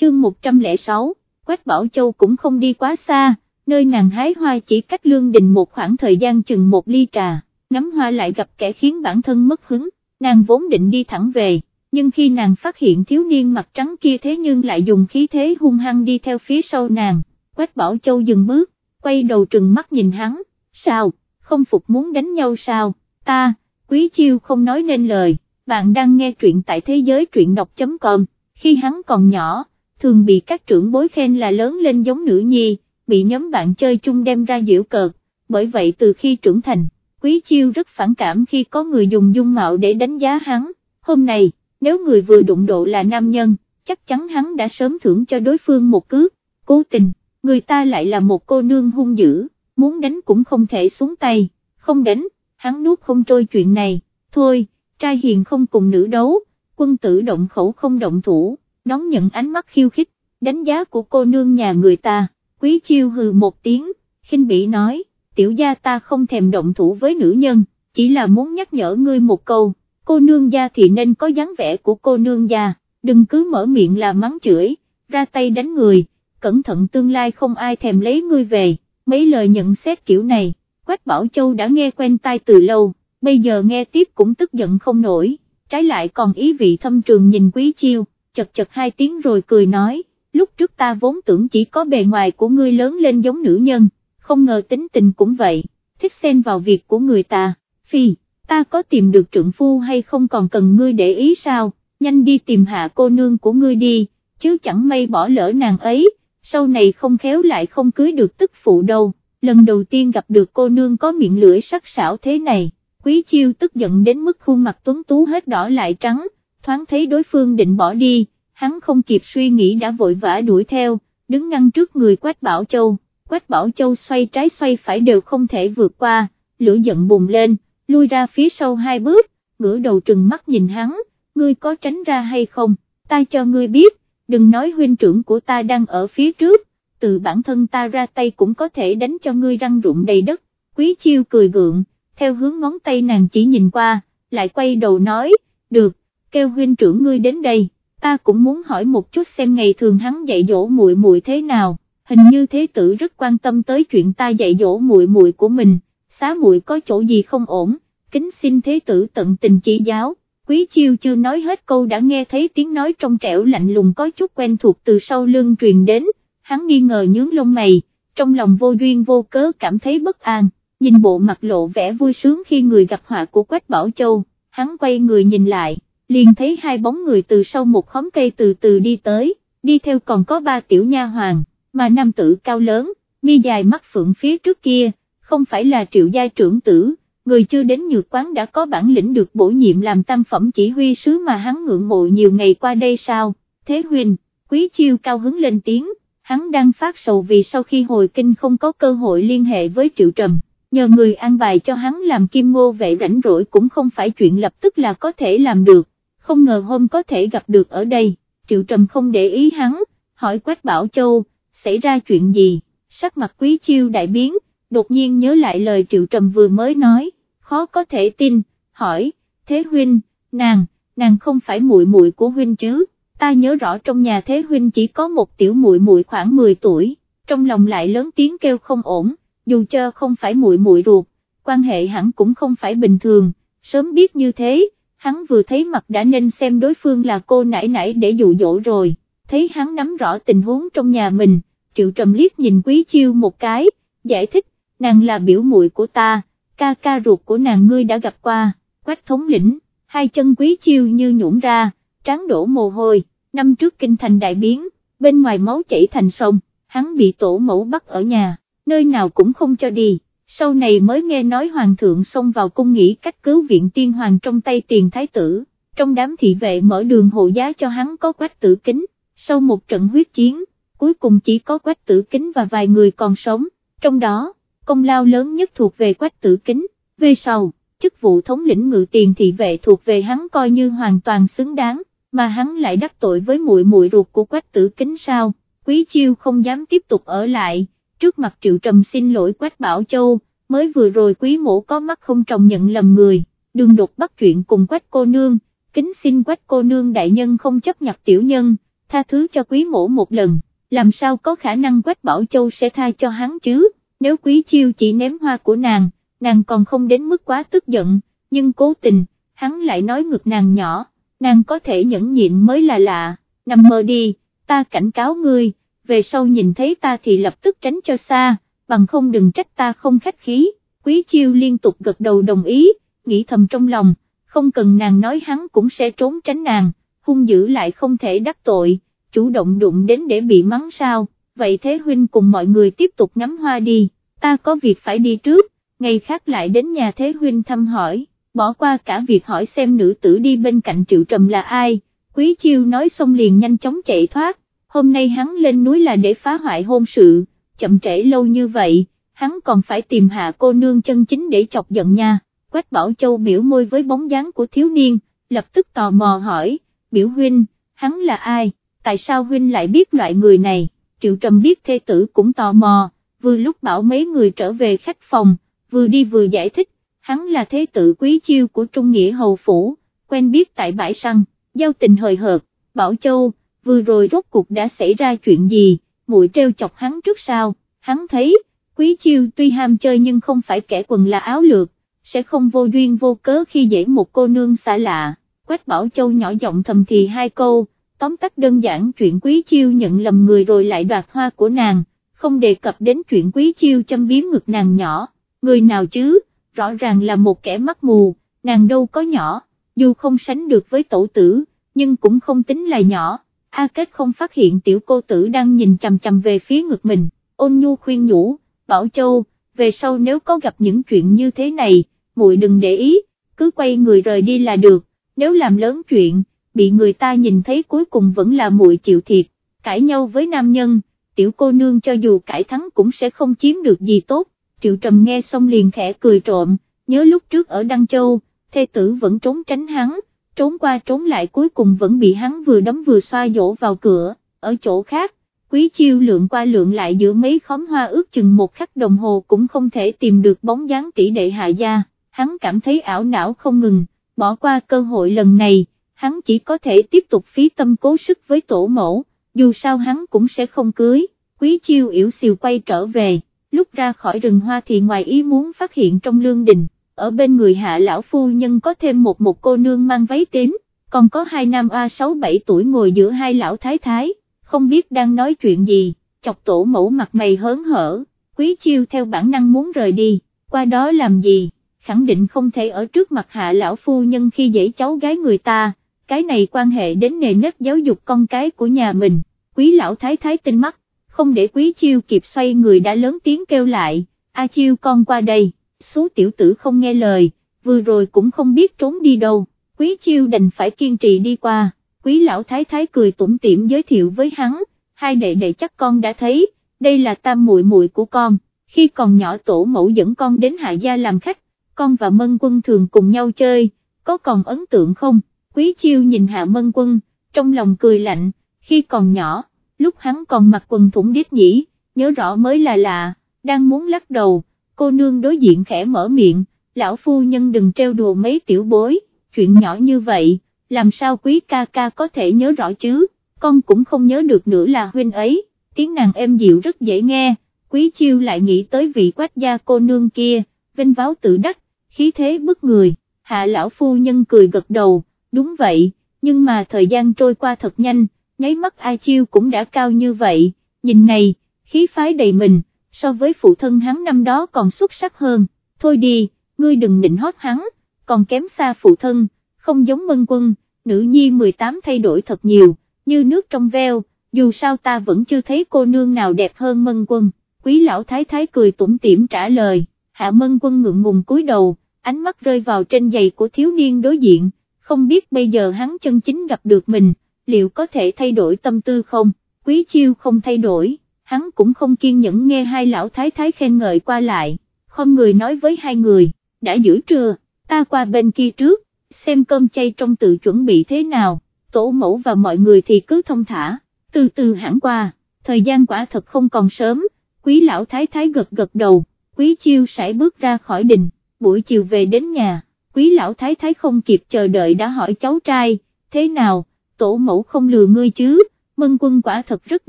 chương 106, Quách Bảo Châu cũng không đi quá xa, nơi nàng hái hoa chỉ cách lương đình một khoảng thời gian chừng một ly trà, ngắm hoa lại gặp kẻ khiến bản thân mất hứng, nàng vốn định đi thẳng về, nhưng khi nàng phát hiện thiếu niên mặt trắng kia thế nhưng lại dùng khí thế hung hăng đi theo phía sau nàng, Quách Bảo Châu dừng bước, quay đầu trừng mắt nhìn hắn, sao, không phục muốn đánh nhau sao, ta, Quý Chiêu không nói nên lời, bạn đang nghe truyện tại thế giới truyện đọc.com, khi hắn còn nhỏ, thường bị các trưởng bối khen là lớn lên giống nữ nhi, bị nhóm bạn chơi chung đem ra giễu cợt, bởi vậy từ khi trưởng thành, Quý Chiêu rất phản cảm khi có người dùng dung mạo để đánh giá hắn, hôm nay, nếu người vừa đụng độ là nam nhân, chắc chắn hắn đã sớm thưởng cho đối phương một cước, cố tình, người ta lại là một cô nương hung dữ, muốn đánh cũng không thể xuống tay, không đánh, hắn nuốt không trôi chuyện này, thôi, trai hiền không cùng nữ đấu, quân tử động khẩu không động thủ, đón nhận ánh mắt khiêu khích, đánh giá của cô nương nhà người ta, quý chiêu hừ một tiếng, khinh bỉ nói, tiểu gia ta không thèm động thủ với nữ nhân, chỉ là muốn nhắc nhở ngươi một câu, cô nương gia thì nên có dáng vẻ của cô nương gia, đừng cứ mở miệng là mắng chửi, ra tay đánh người, cẩn thận tương lai không ai thèm lấy ngươi về, mấy lời nhận xét kiểu này, Quách Bảo Châu đã nghe quen tai từ lâu, bây giờ nghe tiếp cũng tức giận không nổi, trái lại còn ý vị thâm trường nhìn Quý Chiêu, chật chật hai tiếng rồi cười nói, lúc trước ta vốn tưởng chỉ có bề ngoài của ngươi lớn lên giống nữ nhân, không ngờ tính tình cũng vậy, thích xen vào việc của người ta, phi, ta có tìm được trượng phu hay không còn cần ngươi để ý sao, nhanh đi tìm hạ cô nương của ngươi đi, chứ chẳng may bỏ lỡ nàng ấy, sau này không khéo lại không cưới được tức phụ đâu, lần đầu tiên gặp được cô nương có miệng lưỡi sắc sảo thế này, quý chiêu tức giận đến mức khuôn mặt tuấn tú hết đỏ lại trắng, thoáng thấy đối phương định bỏ đi, hắn không kịp suy nghĩ đã vội vã đuổi theo, đứng ngăn trước người Quách Bảo Châu, Quách Bảo Châu xoay trái xoay phải đều không thể vượt qua, lửa giận bùng lên, lui ra phía sau hai bước, ngửa đầu trừng mắt nhìn hắn, ngươi có tránh ra hay không, ta cho ngươi biết, đừng nói huynh trưởng của ta đang ở phía trước, từ bản thân ta ra tay cũng có thể đánh cho ngươi răng rụng đầy đất, quý chiêu cười gượng, theo hướng ngón tay nàng chỉ nhìn qua, lại quay đầu nói, được, kêu huynh trưởng ngươi đến đây, ta cũng muốn hỏi một chút xem ngày thường hắn dạy dỗ muội muội thế nào, hình như thế tử rất quan tâm tới chuyện ta dạy dỗ muội muội của mình, xá muội có chỗ gì không ổn, kính xin thế tử tận tình chỉ giáo. Quý chiêu chưa nói hết câu đã nghe thấy tiếng nói trong trẻo lạnh lùng có chút quen thuộc từ sau lưng truyền đến, hắn nghi ngờ nhướng lông mày, trong lòng vô duyên vô cớ cảm thấy bất an, nhìn bộ mặt lộ vẻ vui sướng khi người gặp họa của Quách Bảo Châu, hắn quay người nhìn lại, liền thấy hai bóng người từ sau một khóm cây từ từ đi tới, đi theo còn có ba tiểu nha hoàng, mà nam tử cao lớn, mi dài mắt phượng phía trước kia, không phải là triệu gia trưởng tử, người chưa đến nhược quán đã có bản lĩnh được bổ nhiệm làm tam phẩm chỉ huy sứ mà hắn ngưỡng mộ nhiều ngày qua đây sao, thế huynh, quý chiêu cao hứng lên tiếng, hắn đang phát sầu vì sau khi hồi kinh không có cơ hội liên hệ với triệu trầm, nhờ người an bài cho hắn làm kim ngô vệ rảnh rỗi cũng không phải chuyện lập tức là có thể làm được, không ngờ hôm có thể gặp được ở đây, triệu trầm không để ý hắn, hỏi Quách Bảo Châu, xảy ra chuyện gì, sắc mặt quý chiêu đại biến, đột nhiên nhớ lại lời triệu trầm vừa mới nói, khó có thể tin, hỏi, thế huynh, nàng, nàng không phải muội muội của huynh chứ, ta nhớ rõ trong nhà thế huynh chỉ có một tiểu muội muội khoảng 10 tuổi, trong lòng lại lớn tiếng kêu không ổn, dù cho không phải muội muội ruột, quan hệ hẳn cũng không phải bình thường, sớm biết như thế, hắn vừa thấy mặt đã nên xem đối phương là cô nãy nãy để dụ dỗ rồi, thấy hắn nắm rõ tình huống trong nhà mình, triệu trầm liếc nhìn quý chiêu một cái, giải thích, nàng là biểu muội của ta, ca ca ruột của nàng ngươi đã gặp qua, quách thống lĩnh, hai chân quý chiêu như nhũn ra, tráng đổ mồ hôi, năm trước kinh thành đại biến, bên ngoài máu chảy thành sông, hắn bị tổ mẫu bắt ở nhà, nơi nào cũng không cho đi, sau này mới nghe nói hoàng thượng xông vào cung nghĩ cách cứu viện tiên hoàng trong tay tiền thái tử, trong đám thị vệ mở đường hộ giá cho hắn có quách tử kính, sau một trận huyết chiến, cuối cùng chỉ có quách tử kính và vài người còn sống, trong đó, công lao lớn nhất thuộc về quách tử kính, về sau, chức vụ thống lĩnh ngự tiền thị vệ thuộc về hắn coi như hoàn toàn xứng đáng, mà hắn lại đắc tội với muội muội ruột của quách tử kính sao, quý chiêu không dám tiếp tục ở lại, trước mặt triệu trầm xin lỗi quách bảo châu, mới vừa rồi quý mổ có mắt không trồng nhận lầm người, đường đột bắt chuyện cùng quách cô nương, kính xin quách cô nương đại nhân không chấp nhặt tiểu nhân, tha thứ cho quý mổ một lần, làm sao có khả năng Quách Bảo Châu sẽ tha cho hắn chứ, nếu quý chiêu chỉ ném hoa của nàng, nàng còn không đến mức quá tức giận, nhưng cố tình, hắn lại nói ngực nàng nhỏ, nàng có thể nhẫn nhịn mới là lạ, nằm mơ đi, ta cảnh cáo ngươi, về sau nhìn thấy ta thì lập tức tránh cho xa, bằng không đừng trách ta không khách khí, quý chiêu liên tục gật đầu đồng ý, nghĩ thầm trong lòng, không cần nàng nói hắn cũng sẽ trốn tránh nàng, hung dữ lại không thể đắc tội, chủ động đụng đến để bị mắng sao, vậy thế huynh cùng mọi người tiếp tục ngắm hoa đi, ta có việc phải đi trước, ngày khác lại đến nhà thế huynh thăm hỏi, bỏ qua cả việc hỏi xem nữ tử đi bên cạnh triệu trầm là ai, quý chiêu nói xong liền nhanh chóng chạy thoát, hôm nay hắn lên núi là để phá hoại hôn sự, chậm trễ lâu như vậy, hắn còn phải tìm hạ cô nương chân chính để chọc giận nha, Quách Bảo Châu biểu môi với bóng dáng của thiếu niên, lập tức tò mò hỏi, biểu huynh, hắn là ai, tại sao huynh lại biết loại người này, triệu trầm biết thê tử cũng tò mò, vừa lúc bảo mấy người trở về khách phòng, vừa đi vừa giải thích, hắn là thế tử quý chiêu của Trung Nghĩa Hầu Phủ, quen biết tại bãi săn, giao tình hời hợt, Bảo Châu, vừa rồi rốt cuộc đã xảy ra chuyện gì, muội treo chọc hắn trước sao? Hắn thấy, quý chiêu tuy ham chơi nhưng không phải kẻ quần là áo lược, sẽ không vô duyên vô cớ khi dễ một cô nương xa lạ, Quách Bảo Châu nhỏ giọng thầm thì hai câu, tóm tắt đơn giản chuyện quý chiêu nhận lầm người rồi lại đoạt hoa của nàng, không đề cập đến chuyện quý chiêu châm biếm ngực nàng nhỏ, người nào chứ, rõ ràng là một kẻ mắt mù, nàng đâu có nhỏ, dù không sánh được với tổ tử, nhưng cũng không tính là nhỏ, A Kết không phát hiện tiểu cô tử đang nhìn chằm chằm về phía ngực mình, ôn nhu khuyên nhủ, Bảo Châu, về sau nếu có gặp những chuyện như thế này, muội đừng để ý, cứ quay người rời đi là được, nếu làm lớn chuyện, bị người ta nhìn thấy cuối cùng vẫn là muội chịu thiệt, cãi nhau với nam nhân, tiểu cô nương cho dù cãi thắng cũng sẽ không chiếm được gì tốt, triệu trầm nghe xong liền khẽ cười trộm, nhớ lúc trước ở Đăng Châu, thê tử vẫn trốn tránh hắn, trốn qua trốn lại cuối cùng vẫn bị hắn vừa đấm vừa xoa dỗ vào cửa, ở chỗ khác, quý chiêu lượng qua lượng lại giữa mấy khóm hoa ước chừng một khắc đồng hồ cũng không thể tìm được bóng dáng tỷ đệ hạ gia, hắn cảm thấy ảo não không ngừng, bỏ qua cơ hội lần này, hắn chỉ có thể tiếp tục phí tâm cố sức với tổ mẫu, dù sao hắn cũng sẽ không cưới, quý chiêu yểu xìu quay trở về, lúc ra khỏi rừng hoa thì ngoài ý muốn phát hiện trong lương đình, ở bên người hạ lão phu nhân có thêm một một cô nương mang váy tím, còn có hai nam A 6-7 tuổi ngồi giữa hai lão thái thái, không biết đang nói chuyện gì, chọc tổ mẫu mặt mày hớn hở, quý chiêu theo bản năng muốn rời đi, qua đó làm gì, khẳng định không thể ở trước mặt hạ lão phu nhân khi dễ cháu gái người ta, cái này quan hệ đến nề nếp giáo dục con cái của nhà mình, quý lão thái thái tinh mắt, không để quý chiêu kịp xoay người đã lớn tiếng kêu lại, A chiêu con qua đây, số tiểu tử không nghe lời, vừa rồi cũng không biết trốn đi đâu, quý chiêu đành phải kiên trì đi qua, quý lão thái thái cười tủm tỉm giới thiệu với hắn, hai đệ đệ chắc con đã thấy, đây là tam muội muội của con, khi còn nhỏ tổ mẫu dẫn con đến hạ gia làm khách, con và mân quân thường cùng nhau chơi, có còn ấn tượng không, quý chiêu nhìn hạ mân quân, trong lòng cười lạnh, khi còn nhỏ, lúc hắn còn mặc quần thủng đít nhỉ, nhớ rõ mới là lạ, đang muốn lắc đầu, cô nương đối diện khẽ mở miệng, lão phu nhân đừng trêu đùa mấy tiểu bối, chuyện nhỏ như vậy, làm sao quý ca ca có thể nhớ rõ chứ, con cũng không nhớ được nữa là huynh ấy, tiếng nàng êm dịu rất dễ nghe, quý chiêu lại nghĩ tới vị quách gia cô nương kia, vinh váo tự đắc, khí thế bức người, hạ lão phu nhân cười gật đầu, đúng vậy, nhưng mà thời gian trôi qua thật nhanh, nháy mắt ai chiêu cũng đã cao như vậy, nhìn này, khí phái đầy mình, so với phụ thân hắn năm đó còn xuất sắc hơn, thôi đi, ngươi đừng nịnh hót hắn, còn kém xa phụ thân, không giống mân quân, nữ nhi 18 thay đổi thật nhiều, như nước trong veo, dù sao ta vẫn chưa thấy cô nương nào đẹp hơn mân quân, quý lão thái thái cười tủm tỉm trả lời, hạ mân quân ngượng ngùng cúi đầu, ánh mắt rơi vào trên giày của thiếu niên đối diện, không biết bây giờ hắn chân chính gặp được mình, liệu có thể thay đổi tâm tư không, quý chiêu không thay đổi, hắn cũng không kiên nhẫn nghe hai lão thái thái khen ngợi qua lại, không người nói với hai người, đã giữ trưa, ta qua bên kia trước, xem cơm chay trong tự chuẩn bị thế nào, tổ mẫu và mọi người thì cứ thông thả, từ từ hẳn qua, thời gian quả thật không còn sớm, quý lão thái thái gật gật đầu, quý chiêu sải bước ra khỏi đình, buổi chiều về đến nhà, quý lão thái thái không kịp chờ đợi đã hỏi cháu trai, thế nào, tổ mẫu không lừa ngươi chứ, Mân Quân quả thật rất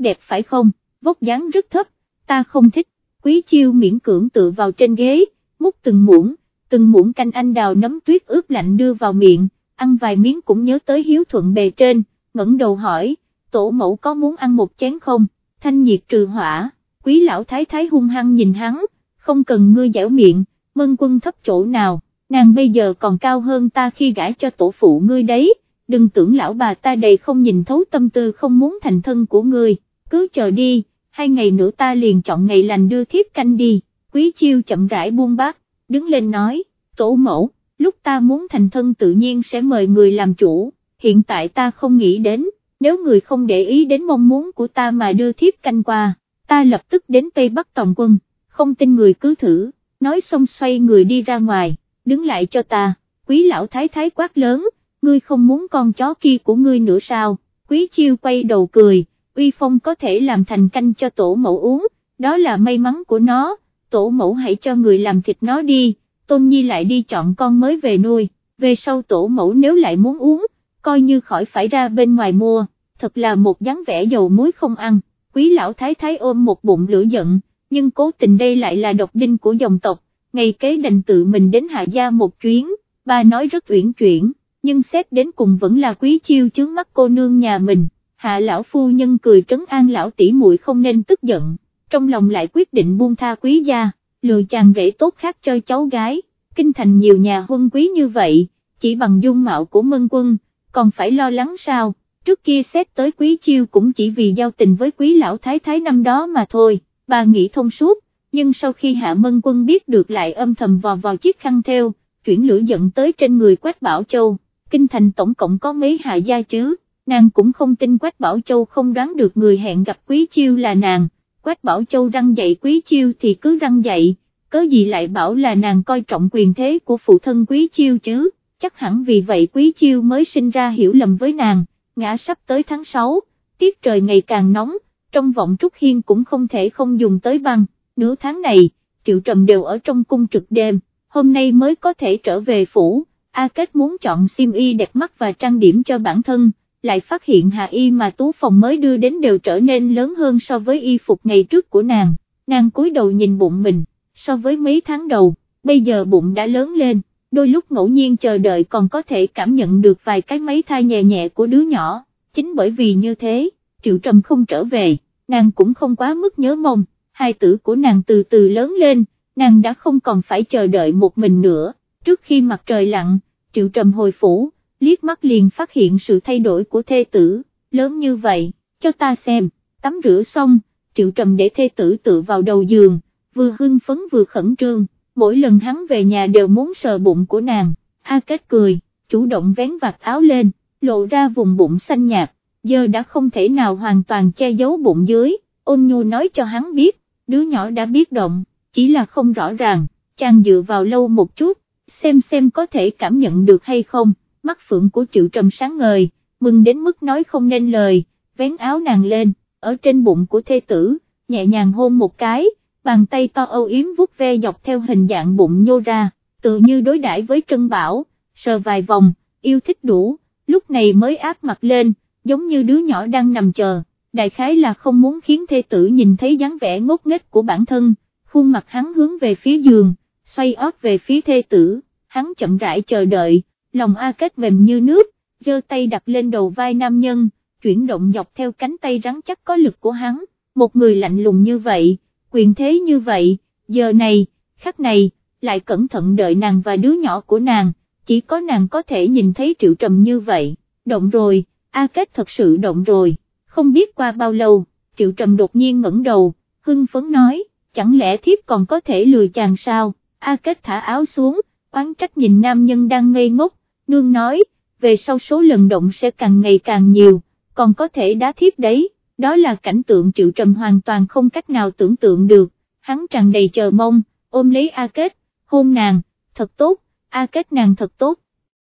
đẹp phải không, vóc dáng rất thấp, ta không thích, Quý Chiêu miễn cưỡng tựa vào trên ghế, múc từng muỗng, từng muỗng canh anh đào nấm tuyết ướp lạnh đưa vào miệng, ăn vài miếng cũng nhớ tới hiếu thuận bề trên, ngẩng đầu hỏi, tổ mẫu có muốn ăn một chén không, thanh nhiệt trừ hỏa, quý lão thái thái hung hăng nhìn hắn, không cần ngươi dẻo miệng, mân quân thấp chỗ nào, nàng bây giờ còn cao hơn ta khi gãi cho tổ phụ ngươi đấy, đừng tưởng lão bà ta đầy không nhìn thấu tâm tư không muốn thành thân của ngươi, cứ chờ đi, hai ngày nữa ta liền chọn ngày lành đưa thiếp canh đi, quý chiêu chậm rãi buông bát, đứng lên nói, tổ mẫu, lúc ta muốn thành thân tự nhiên sẽ mời người làm chủ, hiện tại ta không nghĩ đến, nếu người không để ý đến mong muốn của ta mà đưa thiếp canh qua, ta lập tức đến Tây Bắc Tòng quân, không tin người cứ thử, nói xong xoay người đi ra ngoài, đứng lại cho ta, quý lão thái thái quát lớn, ngươi không muốn con chó kia của ngươi nữa sao, quý chiêu quay đầu cười, uy phong có thể làm thành canh cho tổ mẫu uống, đó là may mắn của nó, tổ mẫu hãy cho người làm thịt nó đi, tôn nhi lại đi chọn con mới về nuôi, về sau tổ mẫu nếu lại muốn uống, coi như khỏi phải ra bên ngoài mua, thật là một dáng vẻ dầu muối không ăn, quý lão thái thái ôm một bụng lửa giận, nhưng cố tình đây lại là độc đinh của dòng tộc, ngày kế đành tự mình đến hạ gia một chuyến, bà nói rất uyển chuyển, nhưng xét đến cùng vẫn là quý chiêu chướng mắt cô nương nhà mình, hạ lão phu nhân cười trấn an lão tỷ muội không nên tức giận, trong lòng lại quyết định buông tha quý gia, lừa chàng rể tốt khác cho cháu gái, kinh thành nhiều nhà huân quý như vậy, chỉ bằng dung mạo của mân quân, còn phải lo lắng sao, trước kia xét tới quý chiêu cũng chỉ vì giao tình với quý lão thái thái năm đó mà thôi, bà nghĩ thông suốt, nhưng sau khi hạ mân quân biết được lại âm thầm vò vào chiếc khăn theo, chuyển lửa giận tới trên người Quách Bảo Châu, kinh thành tổng cộng có mấy hạ gia chứ, nàng cũng không tin Quách Bảo Châu không đoán được người hẹn gặp quý chiêu là nàng, Quách Bảo Châu răng dậy quý chiêu thì cứ răng dậy, cớ gì lại bảo là nàng coi trọng quyền thế của phụ thân quý chiêu chứ, chắc hẳn vì vậy quý chiêu mới sinh ra hiểu lầm với nàng, ngã sắp tới tháng 6, tiết trời ngày càng nóng, trong vọng Trúc Hiên cũng không thể không dùng tới băng, nửa tháng này, Triệu Trầm đều ở trong cung trực đêm, hôm nay mới có thể trở về phủ, A Kết muốn chọn sim y đẹp mắt và trang điểm cho bản thân, lại phát hiện hạ y mà tú phòng mới đưa đến đều trở nên lớn hơn so với y phục ngày trước của nàng, nàng cúi đầu nhìn bụng mình, so với mấy tháng đầu, bây giờ bụng đã lớn lên, đôi lúc ngẫu nhiên chờ đợi còn có thể cảm nhận được vài cái máy thai nhẹ nhẹ của đứa nhỏ, chính bởi vì như thế, Triệu Trầm không trở về, nàng cũng không quá mức nhớ mong, hai tử của nàng từ từ lớn lên, nàng đã không còn phải chờ đợi một mình nữa, trước khi mặt trời lặn, Triệu Trầm hồi phủ, liếc mắt liền phát hiện sự thay đổi của thê tử, lớn như vậy, cho ta xem, tắm rửa xong, Triệu Trầm để thê tử tự vào đầu giường, vừa hưng phấn vừa khẩn trương, mỗi lần hắn về nhà đều muốn sờ bụng của nàng, A Kết cười, chủ động vén vạt áo lên, lộ ra vùng bụng xanh nhạt, giờ đã không thể nào hoàn toàn che giấu bụng dưới, ôn nhu nói cho hắn biết, đứa nhỏ đã biết động, chỉ là không rõ ràng, chàng dựa vào lâu một chút, xem xem có thể cảm nhận được hay không, mắt phượng của triệu trầm sáng ngời, mừng đến mức nói không nên lời, vén áo nàng lên, ở trên bụng của thê tử, nhẹ nhàng hôn một cái, bàn tay to âu yếm vuốt ve dọc theo hình dạng bụng nhô ra, tự như đối đãi với Trân Bảo, sờ vài vòng, yêu thích đủ, lúc này mới áp mặt lên, giống như đứa nhỏ đang nằm chờ, đại khái là không muốn khiến thê tử nhìn thấy dáng vẻ ngốc nghếch của bản thân, khuôn mặt hắn hướng về phía giường, xoay ót về phía thê tử, hắn chậm rãi chờ đợi, lòng A Kết mềm như nước, giơ tay đặt lên đầu vai nam nhân, chuyển động dọc theo cánh tay rắn chắc có lực của hắn, một người lạnh lùng như vậy quyền thế như vậy, giờ này, khắc này, lại cẩn thận đợi nàng và đứa nhỏ của nàng, chỉ có nàng có thể nhìn thấy triệu trầm như vậy, động rồi, A Kết thật sự động rồi, không biết qua bao lâu, triệu trầm đột nhiên ngẩng đầu, hưng phấn nói, chẳng lẽ thiếp còn có thể lừa chàng sao, A Kết thả áo xuống, oán trách nhìn nam nhân đang ngây ngốc, nương nói, về sau số lần động sẽ càng ngày càng nhiều, còn có thể đá thiếp đấy đó là cảnh tượng triệu trầm hoàn toàn không cách nào tưởng tượng được, hắn tràn đầy chờ mong, ôm lấy A Kết, hôn nàng, thật tốt, A Kết nàng thật tốt,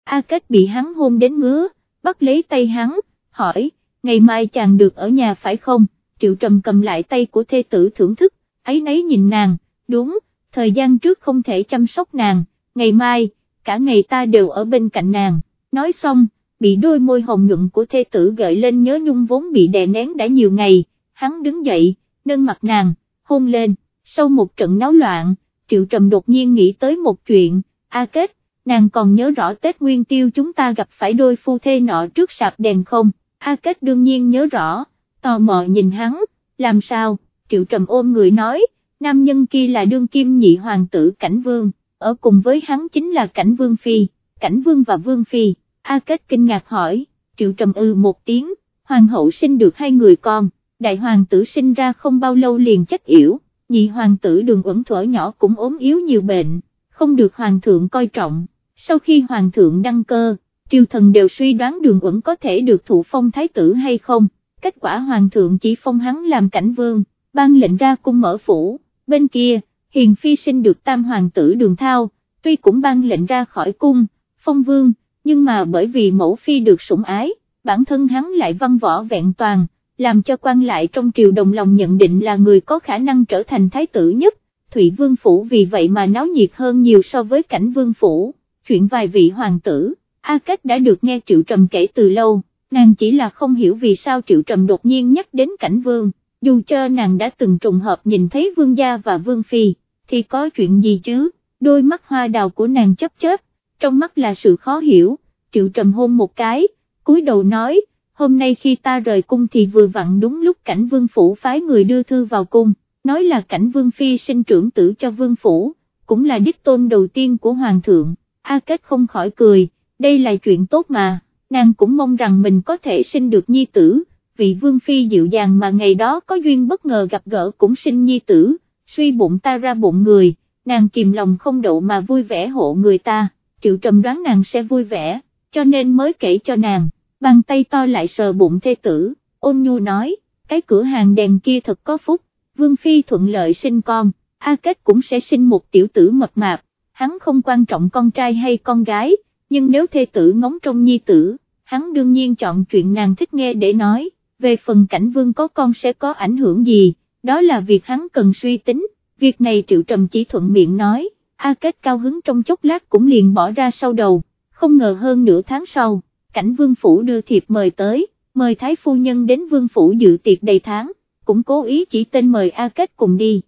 A Kết bị hắn hôn đến ngứa, bắt lấy tay hắn, hỏi, ngày mai chàng được ở nhà phải không, triệu trầm cầm lại tay của thê tử thưởng thức, ấy nấy nhìn nàng, đúng, thời gian trước không thể chăm sóc nàng, ngày mai, cả ngày ta đều ở bên cạnh nàng, nói xong, bị đôi môi hồng nhuận của thê tử gợi lên nhớ nhung vốn bị đè nén đã nhiều ngày, hắn đứng dậy, nâng mặt nàng, hôn lên, sau một trận náo loạn, Triệu Trầm đột nhiên nghĩ tới một chuyện, A Kết, nàng còn nhớ rõ Tết Nguyên Tiêu chúng ta gặp phải đôi phu thê nọ trước sạp đèn không, A Kết đương nhiên nhớ rõ, tò mò nhìn hắn, làm sao, Triệu Trầm ôm người nói, nam nhân kia là đương kim nhị hoàng tử Cảnh Vương, ở cùng với hắn chính là Cảnh Vương Phi, Cảnh Vương và Vương Phi, A Kết kinh ngạc hỏi, Triệu Trầm ư một tiếng, hoàng hậu sinh được hai người con, đại hoàng tử sinh ra không bao lâu liền chết yểu, nhị hoàng tử đường ẩn thuở nhỏ cũng ốm yếu nhiều bệnh, không được hoàng thượng coi trọng, sau khi hoàng thượng đăng cơ, triều thần đều suy đoán đường ẩn có thể được thụ phong thái tử hay không, kết quả hoàng thượng chỉ phong hắn làm cảnh vương, ban lệnh ra cung mở phủ, bên kia, hiền phi sinh được tam hoàng tử đường thao, tuy cũng ban lệnh ra khỏi cung, phong vương, nhưng mà bởi vì mẫu phi được sủng ái, bản thân hắn lại văn võ vẹn toàn, làm cho quan lại trong triều đồng lòng nhận định là người có khả năng trở thành thái tử nhất, Thụy Vương Phủ vì vậy mà náo nhiệt hơn nhiều so với cảnh Vương Phủ, chuyện vài vị hoàng tử, A Kết đã được nghe Triệu Trầm kể từ lâu, nàng chỉ là không hiểu vì sao Triệu Trầm đột nhiên nhắc đến cảnh Vương, dù cho nàng đã từng trùng hợp nhìn thấy Vương Gia và Vương Phi, thì có chuyện gì chứ, đôi mắt hoa đào của nàng chấp chớp, trong mắt là sự khó hiểu, Triệu Trầm hôn một cái, cúi đầu nói, hôm nay khi ta rời cung thì vừa vặn đúng lúc cảnh vương phủ phái người đưa thư vào cung, nói là cảnh vương phi sinh trưởng tử cho vương phủ, cũng là đích tôn đầu tiên của hoàng thượng, A Kết không khỏi cười, đây là chuyện tốt mà, nàng cũng mong rằng mình có thể sinh được nhi tử, vị vương phi dịu dàng mà ngày đó có duyên bất ngờ gặp gỡ cũng sinh nhi tử, suy bụng ta ra bụng người, nàng kìm lòng không đậu mà vui vẻ hộ người ta, triệu trầm đoán nàng sẽ vui vẻ, cho nên mới kể cho nàng bàn tay to lại sờ bụng thê tử, ôn nhu nói, cái cửa hàng đèn kia thật có phúc, Vương Phi thuận lợi sinh con, A Kết cũng sẽ sinh một tiểu tử mập mạp, hắn không quan trọng con trai hay con gái, nhưng nếu thê tử ngóng trong nhi tử, hắn đương nhiên chọn chuyện nàng thích nghe để nói, về phần cảnh vương có con sẽ có ảnh hưởng gì, đó là việc hắn cần suy tính, việc này Triệu Trầm chỉ thuận miệng nói, A Kết cao hứng trong chốc lát cũng liền bỏ ra sau đầu, không ngờ hơn nửa tháng sau cảnh vương phủ đưa thiệp mời tới, mời thái phu nhân đến vương phủ dự tiệc đầy tháng, cũng cố ý chỉ tên mời A Kết cùng đi.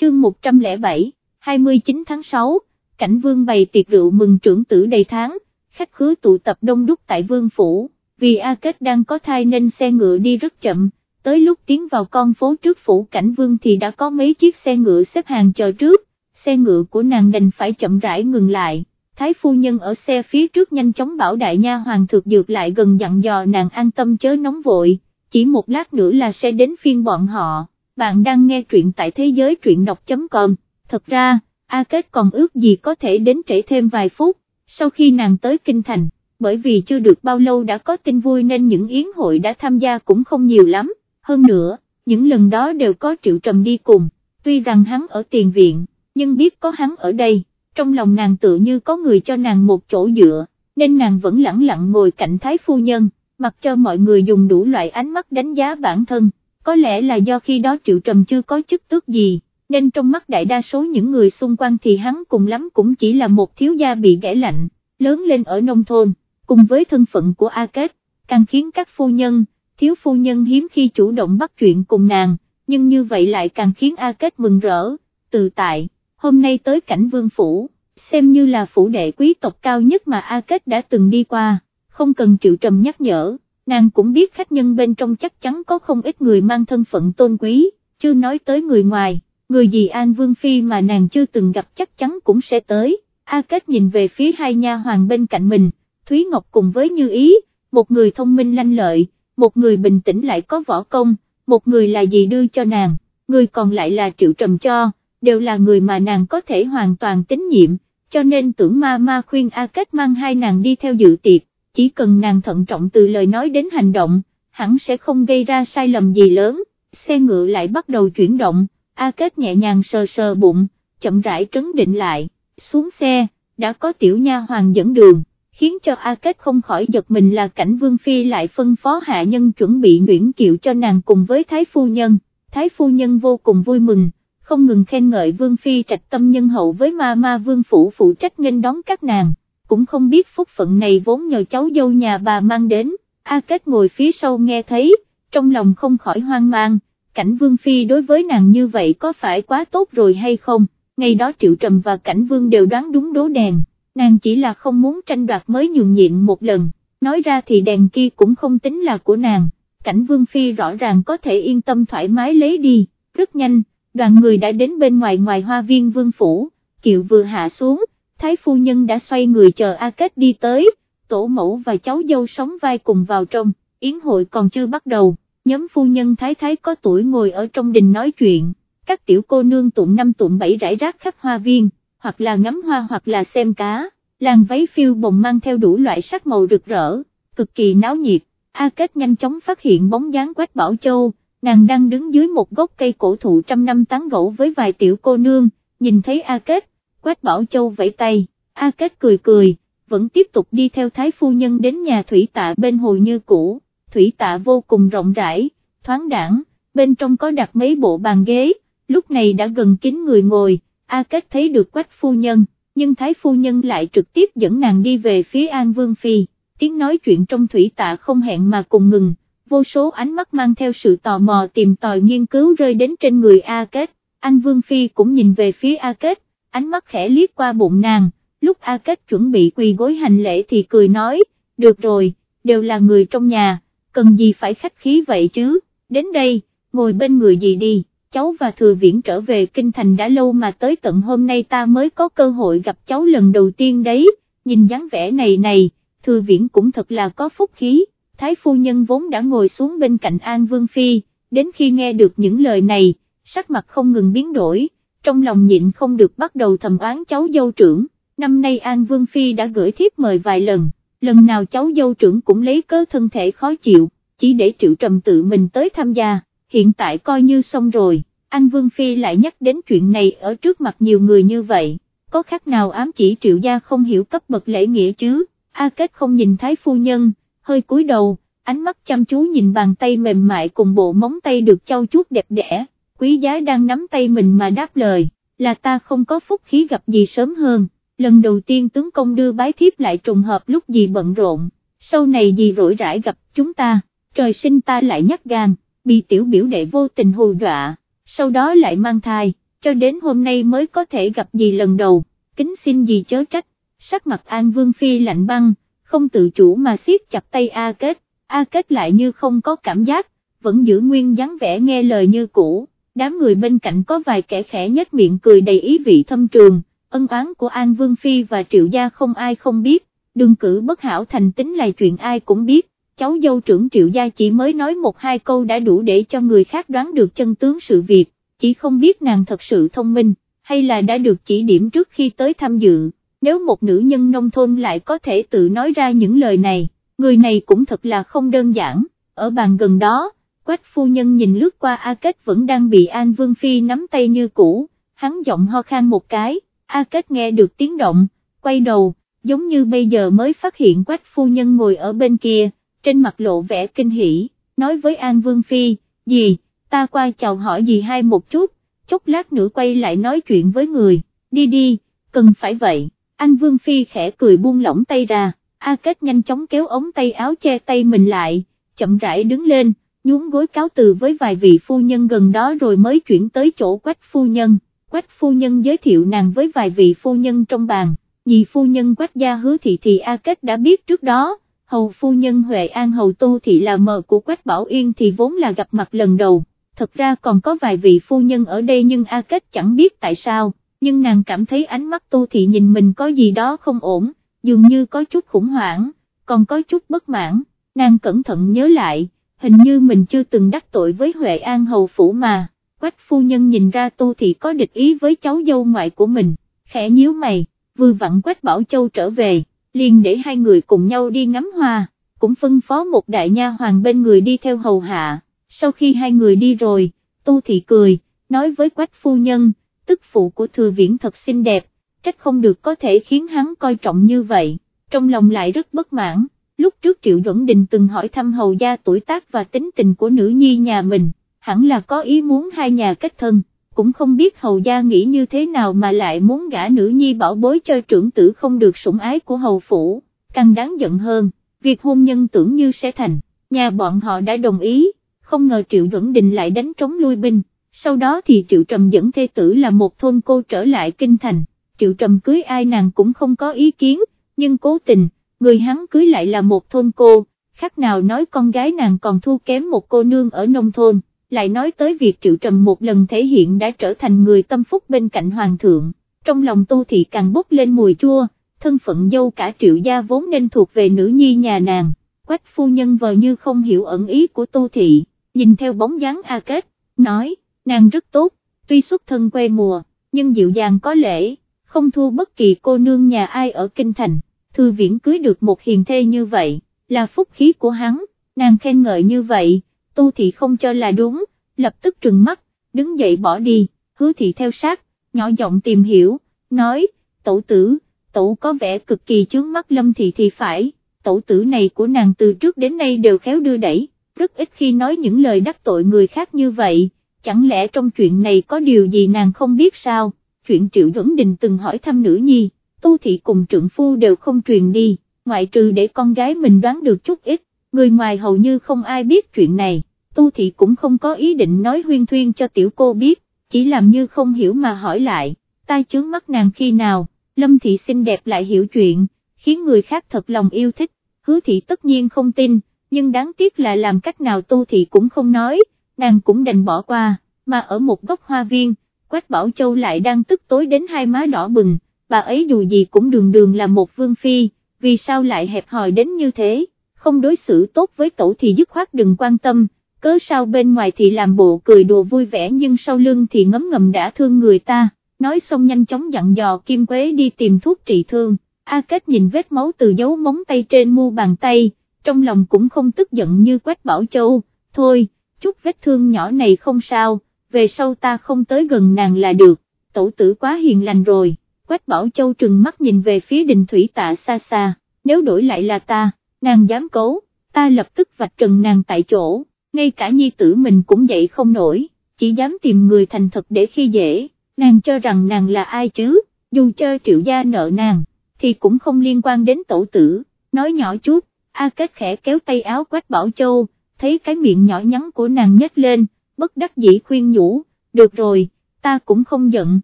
Chương 107, 29 tháng 6, cảnh vương bày tiệc rượu mừng trưởng tử đầy tháng, khách khứa tụ tập đông đúc tại vương phủ, vì A Kết đang có thai nên xe ngựa đi rất chậm, tới lúc tiến vào con phố trước phủ cảnh vương thì đã có mấy chiếc xe ngựa xếp hàng chờ trước, xe ngựa của nàng đành phải chậm rãi ngừng lại. Thái phu nhân ở xe phía trước nhanh chóng bảo đại nha hoàng thực dược lại gần dặn dò nàng an tâm chớ nóng vội, chỉ một lát nữa là sẽ đến phiên bọn họ, bạn đang nghe truyện tại thế giới truyện đọc.com, thật ra, A Kết còn ước gì có thể đến trễ thêm vài phút, sau khi nàng tới Kinh Thành, bởi vì chưa được bao lâu đã có tin vui nên những yến hội đã tham gia cũng không nhiều lắm, hơn nữa, những lần đó đều có Triệu Trầm đi cùng, tuy rằng hắn ở tiền viện, nhưng biết có hắn ở đây. Trong lòng nàng tự như có người cho nàng một chỗ dựa, nên nàng vẫn lẳng lặng ngồi cạnh thái phu nhân, mặc cho mọi người dùng đủ loại ánh mắt đánh giá bản thân, có lẽ là do khi đó Triệu Trầm chưa có chức tước gì, nên trong mắt đại đa số những người xung quanh thì hắn cùng lắm cũng chỉ là một thiếu gia bị ghẻ lạnh, lớn lên ở nông thôn, cùng với thân phận của A Kết, càng khiến các phu nhân, thiếu phu nhân hiếm khi chủ động bắt chuyện cùng nàng, nhưng như vậy lại càng khiến A Kết mừng rỡ, tự tại hôm nay tới cảnh vương phủ, xem như là phủ đệ quý tộc cao nhất mà A Kết đã từng đi qua, không cần triệu trầm nhắc nhở, nàng cũng biết khách nhân bên trong chắc chắn có không ít người mang thân phận tôn quý, chưa nói tới người ngoài, người gì An Vương Phi mà nàng chưa từng gặp chắc chắn cũng sẽ tới, A Kết nhìn về phía hai nha hoàng bên cạnh mình, Thúy Ngọc cùng với Như Ý, một người thông minh lanh lợi, một người bình tĩnh lại có võ công, một người là gì đưa cho nàng, người còn lại là triệu trầm cho đều là người mà nàng có thể hoàn toàn tín nhiệm, cho nên tưởng ma ma khuyên A Kết mang hai nàng đi theo dự tiệc, chỉ cần nàng thận trọng từ lời nói đến hành động, hẳn sẽ không gây ra sai lầm gì lớn, xe ngựa lại bắt đầu chuyển động, A Kết nhẹ nhàng sờ sờ bụng, chậm rãi trấn định lại, xuống xe, đã có tiểu nha hoàng dẫn đường, khiến cho A Kết không khỏi giật mình là cảnh Vương Phi lại phân phó hạ nhân chuẩn bị nguyễn kiệu cho nàng cùng với Thái Phu Nhân, Thái Phu Nhân vô cùng vui mừng không ngừng khen ngợi Vương Phi trạch tâm nhân hậu với ma ma Vương Phủ phụ trách nghênh đón các nàng, cũng không biết phúc phận này vốn nhờ cháu dâu nhà bà mang đến, A Kết ngồi phía sau nghe thấy, trong lòng không khỏi hoang mang, cảnh Vương Phi đối với nàng như vậy có phải quá tốt rồi hay không, ngày đó Triệu Trầm và cảnh Vương đều đoán đúng đố đèn, nàng chỉ là không muốn tranh đoạt mới nhường nhịn một lần, nói ra thì đèn kia cũng không tính là của nàng, cảnh Vương Phi rõ ràng có thể yên tâm thoải mái lấy đi, rất nhanh, đoàn người đã đến bên ngoài ngoài hoa viên Vương Phủ, kiệu vừa hạ xuống, Thái Phu Nhân đã xoay người chờ A Kết đi tới, tổ mẫu và cháu dâu sống vai cùng vào trong, yến hội còn chưa bắt đầu, nhóm phu nhân thái thái có tuổi ngồi ở trong đình nói chuyện, các tiểu cô nương tụng năm tụng bảy rải rác khắp hoa viên, hoặc là ngắm hoa hoặc là xem cá, làng váy phiêu bồng mang theo đủ loại sắc màu rực rỡ, cực kỳ náo nhiệt, A Kết nhanh chóng phát hiện bóng dáng Quách Bảo Châu, nàng đang đứng dưới một gốc cây cổ thụ trăm năm tán gẫu với vài tiểu cô nương, nhìn thấy A Kết, Quách Bảo Châu vẫy tay, A Kết cười cười, vẫn tiếp tục đi theo thái phu nhân đến nhà thủy tạ bên hồ như cũ, thủy tạ vô cùng rộng rãi, thoáng đẳng, bên trong có đặt mấy bộ bàn ghế, lúc này đã gần kín người ngồi, A Kết thấy được quách phu nhân, nhưng thái phu nhân lại trực tiếp dẫn nàng đi về phía An Vương Phi, tiếng nói chuyện trong thủy tạ không hẹn mà cùng ngừng, vô số ánh mắt mang theo sự tò mò tìm tòi nghiên cứu rơi đến trên người A Kết, An Vương Phi cũng nhìn về phía A Kết, ánh mắt khẽ liếc qua bụng nàng, lúc A Kết chuẩn bị quỳ gối hành lễ thì cười nói, được rồi, đều là người trong nhà, cần gì phải khách khí vậy chứ, đến đây, ngồi bên người gì đi, cháu và thừa viễn trở về kinh thành đã lâu mà tới tận hôm nay ta mới có cơ hội gặp cháu lần đầu tiên đấy, nhìn dáng vẻ này này, thừa viễn cũng thật là có phúc khí, thái phu nhân vốn đã ngồi xuống bên cạnh An Vương Phi, đến khi nghe được những lời này, sắc mặt không ngừng biến đổi, trong lòng nhịn không được bắt đầu thầm oán cháu dâu trưởng. Năm nay An Vương Phi đã gửi thiếp mời vài lần, lần nào cháu dâu trưởng cũng lấy cớ thân thể khó chịu, chỉ để Triệu Trầm tự mình tới tham gia, hiện tại coi như xong rồi, anh Vương Phi lại nhắc đến chuyện này ở trước mặt nhiều người như vậy, có khác nào ám chỉ Triệu Gia không hiểu cấp bậc lễ nghĩa chứ, A Kết không nhìn Thái Phu Nhân, hơi cúi đầu, ánh mắt chăm chú nhìn bàn tay mềm mại cùng bộ móng tay được trau chuốt đẹp đẽ, quý giá đang nắm tay mình mà đáp lời, là ta không có phúc khí gặp gì sớm hơn lần đầu tiên tướng công đưa bái thiếp lại trùng hợp lúc gì bận rộn, sau này gì rỗi rãi gặp chúng ta, trời sinh ta lại nhắc gan, bị tiểu biểu đệ vô tình hù dọa, sau đó lại mang thai, cho đến hôm nay mới có thể gặp gì lần đầu, kính xin gì chớ trách, sắc mặt An Vương Phi lạnh băng, không tự chủ mà siết chặt tay A Kết, A Kết lại như không có cảm giác, vẫn giữ nguyên dáng vẻ nghe lời như cũ, đám người bên cạnh có vài kẻ khẽ nhếch miệng cười đầy ý vị thâm trường ân oán của An Vương Phi và Triệu Gia không ai không biết, đường cử bất hảo thành tính là chuyện ai cũng biết, cháu dâu trưởng Triệu Gia chỉ mới nói một hai câu đã đủ để cho người khác đoán được chân tướng sự việc, chỉ không biết nàng thật sự thông minh, hay là đã được chỉ điểm trước khi tới tham dự, nếu một nữ nhân nông thôn lại có thể tự nói ra những lời này, người này cũng thật là không đơn giản, ở bàn gần đó. Quách phu nhân nhìn lướt qua A Kết vẫn đang bị An Vương Phi nắm tay như cũ, hắn giọng ho khan một cái, A Kết nghe được tiếng động, quay đầu, giống như bây giờ mới phát hiện quách phu nhân ngồi ở bên kia, trên mặt lộ vẻ kinh hỉ, nói với An Vương Phi, gì, ta qua chào hỏi gì hai một chút, chốc lát nữa quay lại nói chuyện với người, đi đi, cần phải vậy, An Vương Phi khẽ cười buông lỏng tay ra, A Kết nhanh chóng kéo ống tay áo che tay mình lại, chậm rãi đứng lên, nhún gối cáo từ với vài vị phu nhân gần đó rồi mới chuyển tới chỗ quách phu nhân. Quách phu nhân giới thiệu nàng với vài vị phu nhân trong bàn, nhị phu nhân Quách gia hứa thị thì A Kết đã biết trước đó, hầu phu nhân Huệ An hầu Tô thị là mờ của Quách Bảo Yên thì vốn là gặp mặt lần đầu, thật ra còn có vài vị phu nhân ở đây nhưng A Kết chẳng biết tại sao, nhưng nàng cảm thấy ánh mắt Tô thị nhìn mình có gì đó không ổn, dường như có chút khủng hoảng, còn có chút bất mãn, nàng cẩn thận nhớ lại, hình như mình chưa từng đắc tội với Huệ An hầu phủ mà. Quách phu nhân nhìn ra Tô Thị có địch ý với cháu dâu ngoại của mình, khẽ nhíu mày, vừa vặn quách Bảo Châu trở về, liền để hai người cùng nhau đi ngắm hoa, cũng phân phó một đại nha hoàng bên người đi theo hầu hạ, sau khi hai người đi rồi, tu Thị cười, nói với quách phu nhân, tức phụ của thừa viễn thật xinh đẹp, trách không được có thể khiến hắn coi trọng như vậy, trong lòng lại rất bất mãn, lúc trước Triệu Duẩn Đình từng hỏi thăm hầu gia tuổi tác và tính tình của nữ nhi nhà mình hẳn là có ý muốn hai nhà kết thân, cũng không biết hầu gia nghĩ như thế nào mà lại muốn gả nữ nhi bảo bối cho trưởng tử không được sủng ái của hầu phủ, càng đáng giận hơn, việc hôn nhân tưởng như sẽ thành, nhà bọn họ đã đồng ý, không ngờ Triệu Duẩn Đình lại đánh trống lui binh, sau đó thì Triệu Trầm dẫn thê tử là một thôn cô trở lại kinh thành, Triệu Trầm cưới ai nàng cũng không có ý kiến, nhưng cố tình, người hắn cưới lại là một thôn cô, khác nào nói con gái nàng còn thua kém một cô nương ở nông thôn, lại nói tới việc Triệu Trầm một lần thể hiện đã trở thành người tâm phúc bên cạnh Hoàng thượng, trong lòng Tô Thị càng bốc lên mùi chua, thân phận dâu cả Triệu gia vốn nên thuộc về nữ nhi nhà nàng, quách phu nhân vờ như không hiểu ẩn ý của Tô Thị, nhìn theo bóng dáng A Kết, nói, nàng rất tốt, tuy xuất thân quê mùa, nhưng dịu dàng có lễ, không thua bất kỳ cô nương nhà ai ở Kinh Thành, thư viễn cưới được một hiền thê như vậy, là phúc khí của hắn, nàng khen ngợi như vậy, Tô Thị không cho là đúng, lập tức trừng mắt, đứng dậy bỏ đi, hứa thị theo sát, nhỏ giọng tìm hiểu, nói, tổ tử, tổ có vẻ cực kỳ chướng mắt lâm thị thì phải, tổ tử này của nàng từ trước đến nay đều khéo đưa đẩy, rất ít khi nói những lời đắc tội người khác như vậy, chẳng lẽ trong chuyện này có điều gì nàng không biết sao, chuyện Triệu Duẩn Đình từng hỏi thăm nữ nhi, tu Thị cùng trượng phu đều không truyền đi, ngoại trừ để con gái mình đoán được chút ít, người ngoài hầu như không ai biết chuyện này, tu Thị cũng không có ý định nói huyên thuyên cho tiểu cô biết, chỉ làm như không hiểu mà hỏi lại, tai chướng mắt nàng khi nào, Lâm Thị xinh đẹp lại hiểu chuyện, khiến người khác thật lòng yêu thích, hứa thị tất nhiên không tin, nhưng đáng tiếc là làm cách nào tu Thị cũng không nói, nàng cũng đành bỏ qua, mà ở một góc hoa viên, Quách Bảo Châu lại đang tức tối đến hai má đỏ bừng, bà ấy dù gì cũng đường đường là một vương phi, vì sao lại hẹp hòi đến như thế, không đối xử tốt với tổ thì dứt khoát đừng quan tâm, cớ sao bên ngoài thì làm bộ cười đùa vui vẻ nhưng sau lưng thì ngấm ngầm đã thương người ta, nói xong nhanh chóng dặn dò Kim Quế đi tìm thuốc trị thương, A Kết nhìn vết máu từ dấu móng tay trên mu bàn tay, trong lòng cũng không tức giận như Quách Bảo Châu, thôi, chút vết thương nhỏ này không sao, về sau ta không tới gần nàng là được, tổ tử quá hiền lành rồi, Quách Bảo Châu trừng mắt nhìn về phía đình thủy tạ xa xa, nếu đổi lại là ta, nàng dám cấu, ta lập tức vạch trần nàng tại chỗ, ngay cả nhi tử mình cũng dậy không nổi, chỉ dám tìm người thành thật để khi dễ, nàng cho rằng nàng là ai chứ, dù cho triệu gia nợ nàng, thì cũng không liên quan đến tổ tử, nói nhỏ chút, A Kết khẽ kéo tay áo Quách Bảo Châu, thấy cái miệng nhỏ nhắn của nàng nhếch lên, bất đắc dĩ khuyên nhủ, được rồi, ta cũng không giận,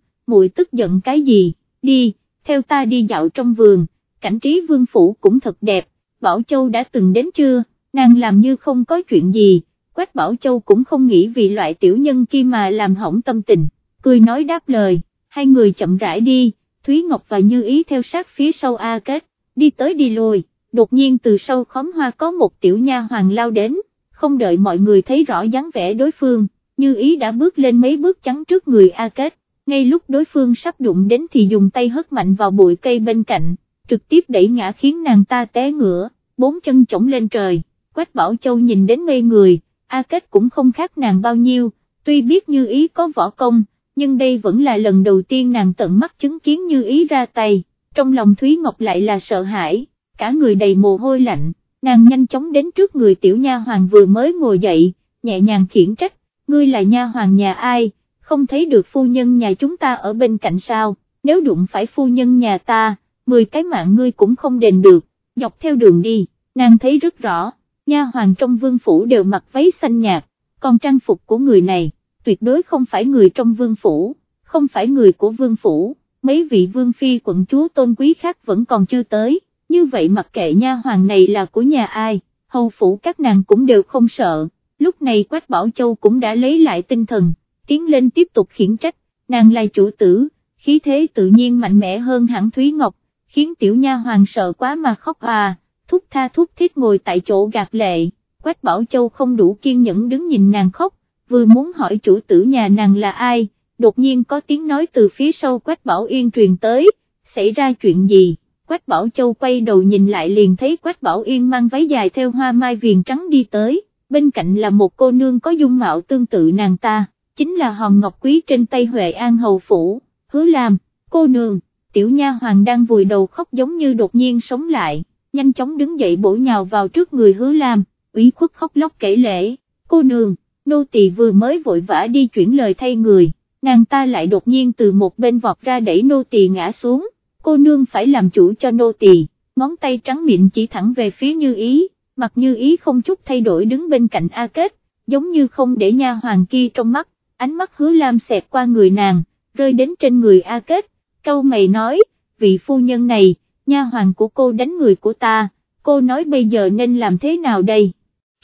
muội tức giận cái gì, đi, theo ta đi dạo trong vườn, cảnh trí vương phủ cũng thật đẹp, Bảo Châu đã từng đến chưa, nàng làm như không có chuyện gì, Quách Bảo Châu cũng không nghĩ vì loại tiểu nhân kia mà làm hỏng tâm tình, cười nói đáp lời, hai người chậm rãi đi, Thúy Ngọc và Như Ý theo sát phía sau A Kết, đi tới đi lùi, đột nhiên từ sau khóm hoa có một tiểu nha hoàng lao đến, không đợi mọi người thấy rõ dáng vẻ đối phương, Như Ý đã bước lên mấy bước chắn trước người A Kết, ngay lúc đối phương sắp đụng đến thì dùng tay hất mạnh vào bụi cây bên cạnh, trực tiếp đẩy ngã khiến nàng ta té ngửa, bốn chân chổng lên trời, Quách Bảo Châu nhìn đến ngây người, A Kết cũng không khác nàng bao nhiêu, tuy biết Như Ý có võ công, nhưng đây vẫn là lần đầu tiên nàng tận mắt chứng kiến Như Ý ra tay, trong lòng Thúy Ngọc lại là sợ hãi, cả người đầy mồ hôi lạnh, nàng nhanh chóng đến trước người tiểu nha hoàng vừa mới ngồi dậy, nhẹ nhàng khiển trách, ngươi là nha hoàng nhà ai, không thấy được phu nhân nhà chúng ta ở bên cạnh sao, nếu đụng phải phu nhân nhà ta, 10 cái mạng ngươi cũng không đền được, dọc theo đường đi, nàng thấy rất rõ, nha hoàng trong vương phủ đều mặc váy xanh nhạt, còn trang phục của người này, tuyệt đối không phải người trong vương phủ, không phải người của vương phủ, mấy vị vương phi quận chúa tôn quý khác vẫn còn chưa tới, như vậy mặc kệ nha hoàng này là của nhà ai, hầu phủ các nàng cũng đều không sợ, lúc này Quách Bảo Châu cũng đã lấy lại tinh thần, tiến lên tiếp tục khiển trách, nàng là chủ tử, khí thế tự nhiên mạnh mẽ hơn hẳn Thúy Ngọc, khiến tiểu nha hoàng sợ quá mà khóc à, thúc tha thúc thiết ngồi tại chỗ gạt lệ, Quách Bảo Châu không đủ kiên nhẫn đứng nhìn nàng khóc, vừa muốn hỏi chủ tử nhà nàng là ai, đột nhiên có tiếng nói từ phía sau Quách Bảo Yên truyền tới, xảy ra chuyện gì, Quách Bảo Châu quay đầu nhìn lại liền thấy Quách Bảo Yên mang váy dài theo hoa mai viền trắng đi tới, bên cạnh là một cô nương có dung mạo tương tự nàng ta, chính là hòn ngọc quý trên tay Huệ An Hầu Phủ, hứa làm, cô nương, tiểu nha hoàng đang vùi đầu khóc giống như đột nhiên sống lại, nhanh chóng đứng dậy bổ nhào vào trước người hứa Lam, ủy khuất khóc lóc kể lễ, cô nương nô tỳ vừa mới vội vã đi chuyển lời thay người, nàng ta lại đột nhiên từ một bên vọt ra đẩy nô tỳ ngã xuống, cô nương phải làm chủ cho nô tỳ, ngón tay trắng miệng chỉ thẳng về phía như ý, mặt như ý không chút thay đổi đứng bên cạnh A Kết, giống như không để nha hoàng kia trong mắt, ánh mắt hứa lam xẹt qua người nàng, rơi đến trên người A Kết, câu mày nói, vị phu nhân này, nha hoàng của cô đánh người của ta, cô nói bây giờ nên làm thế nào đây?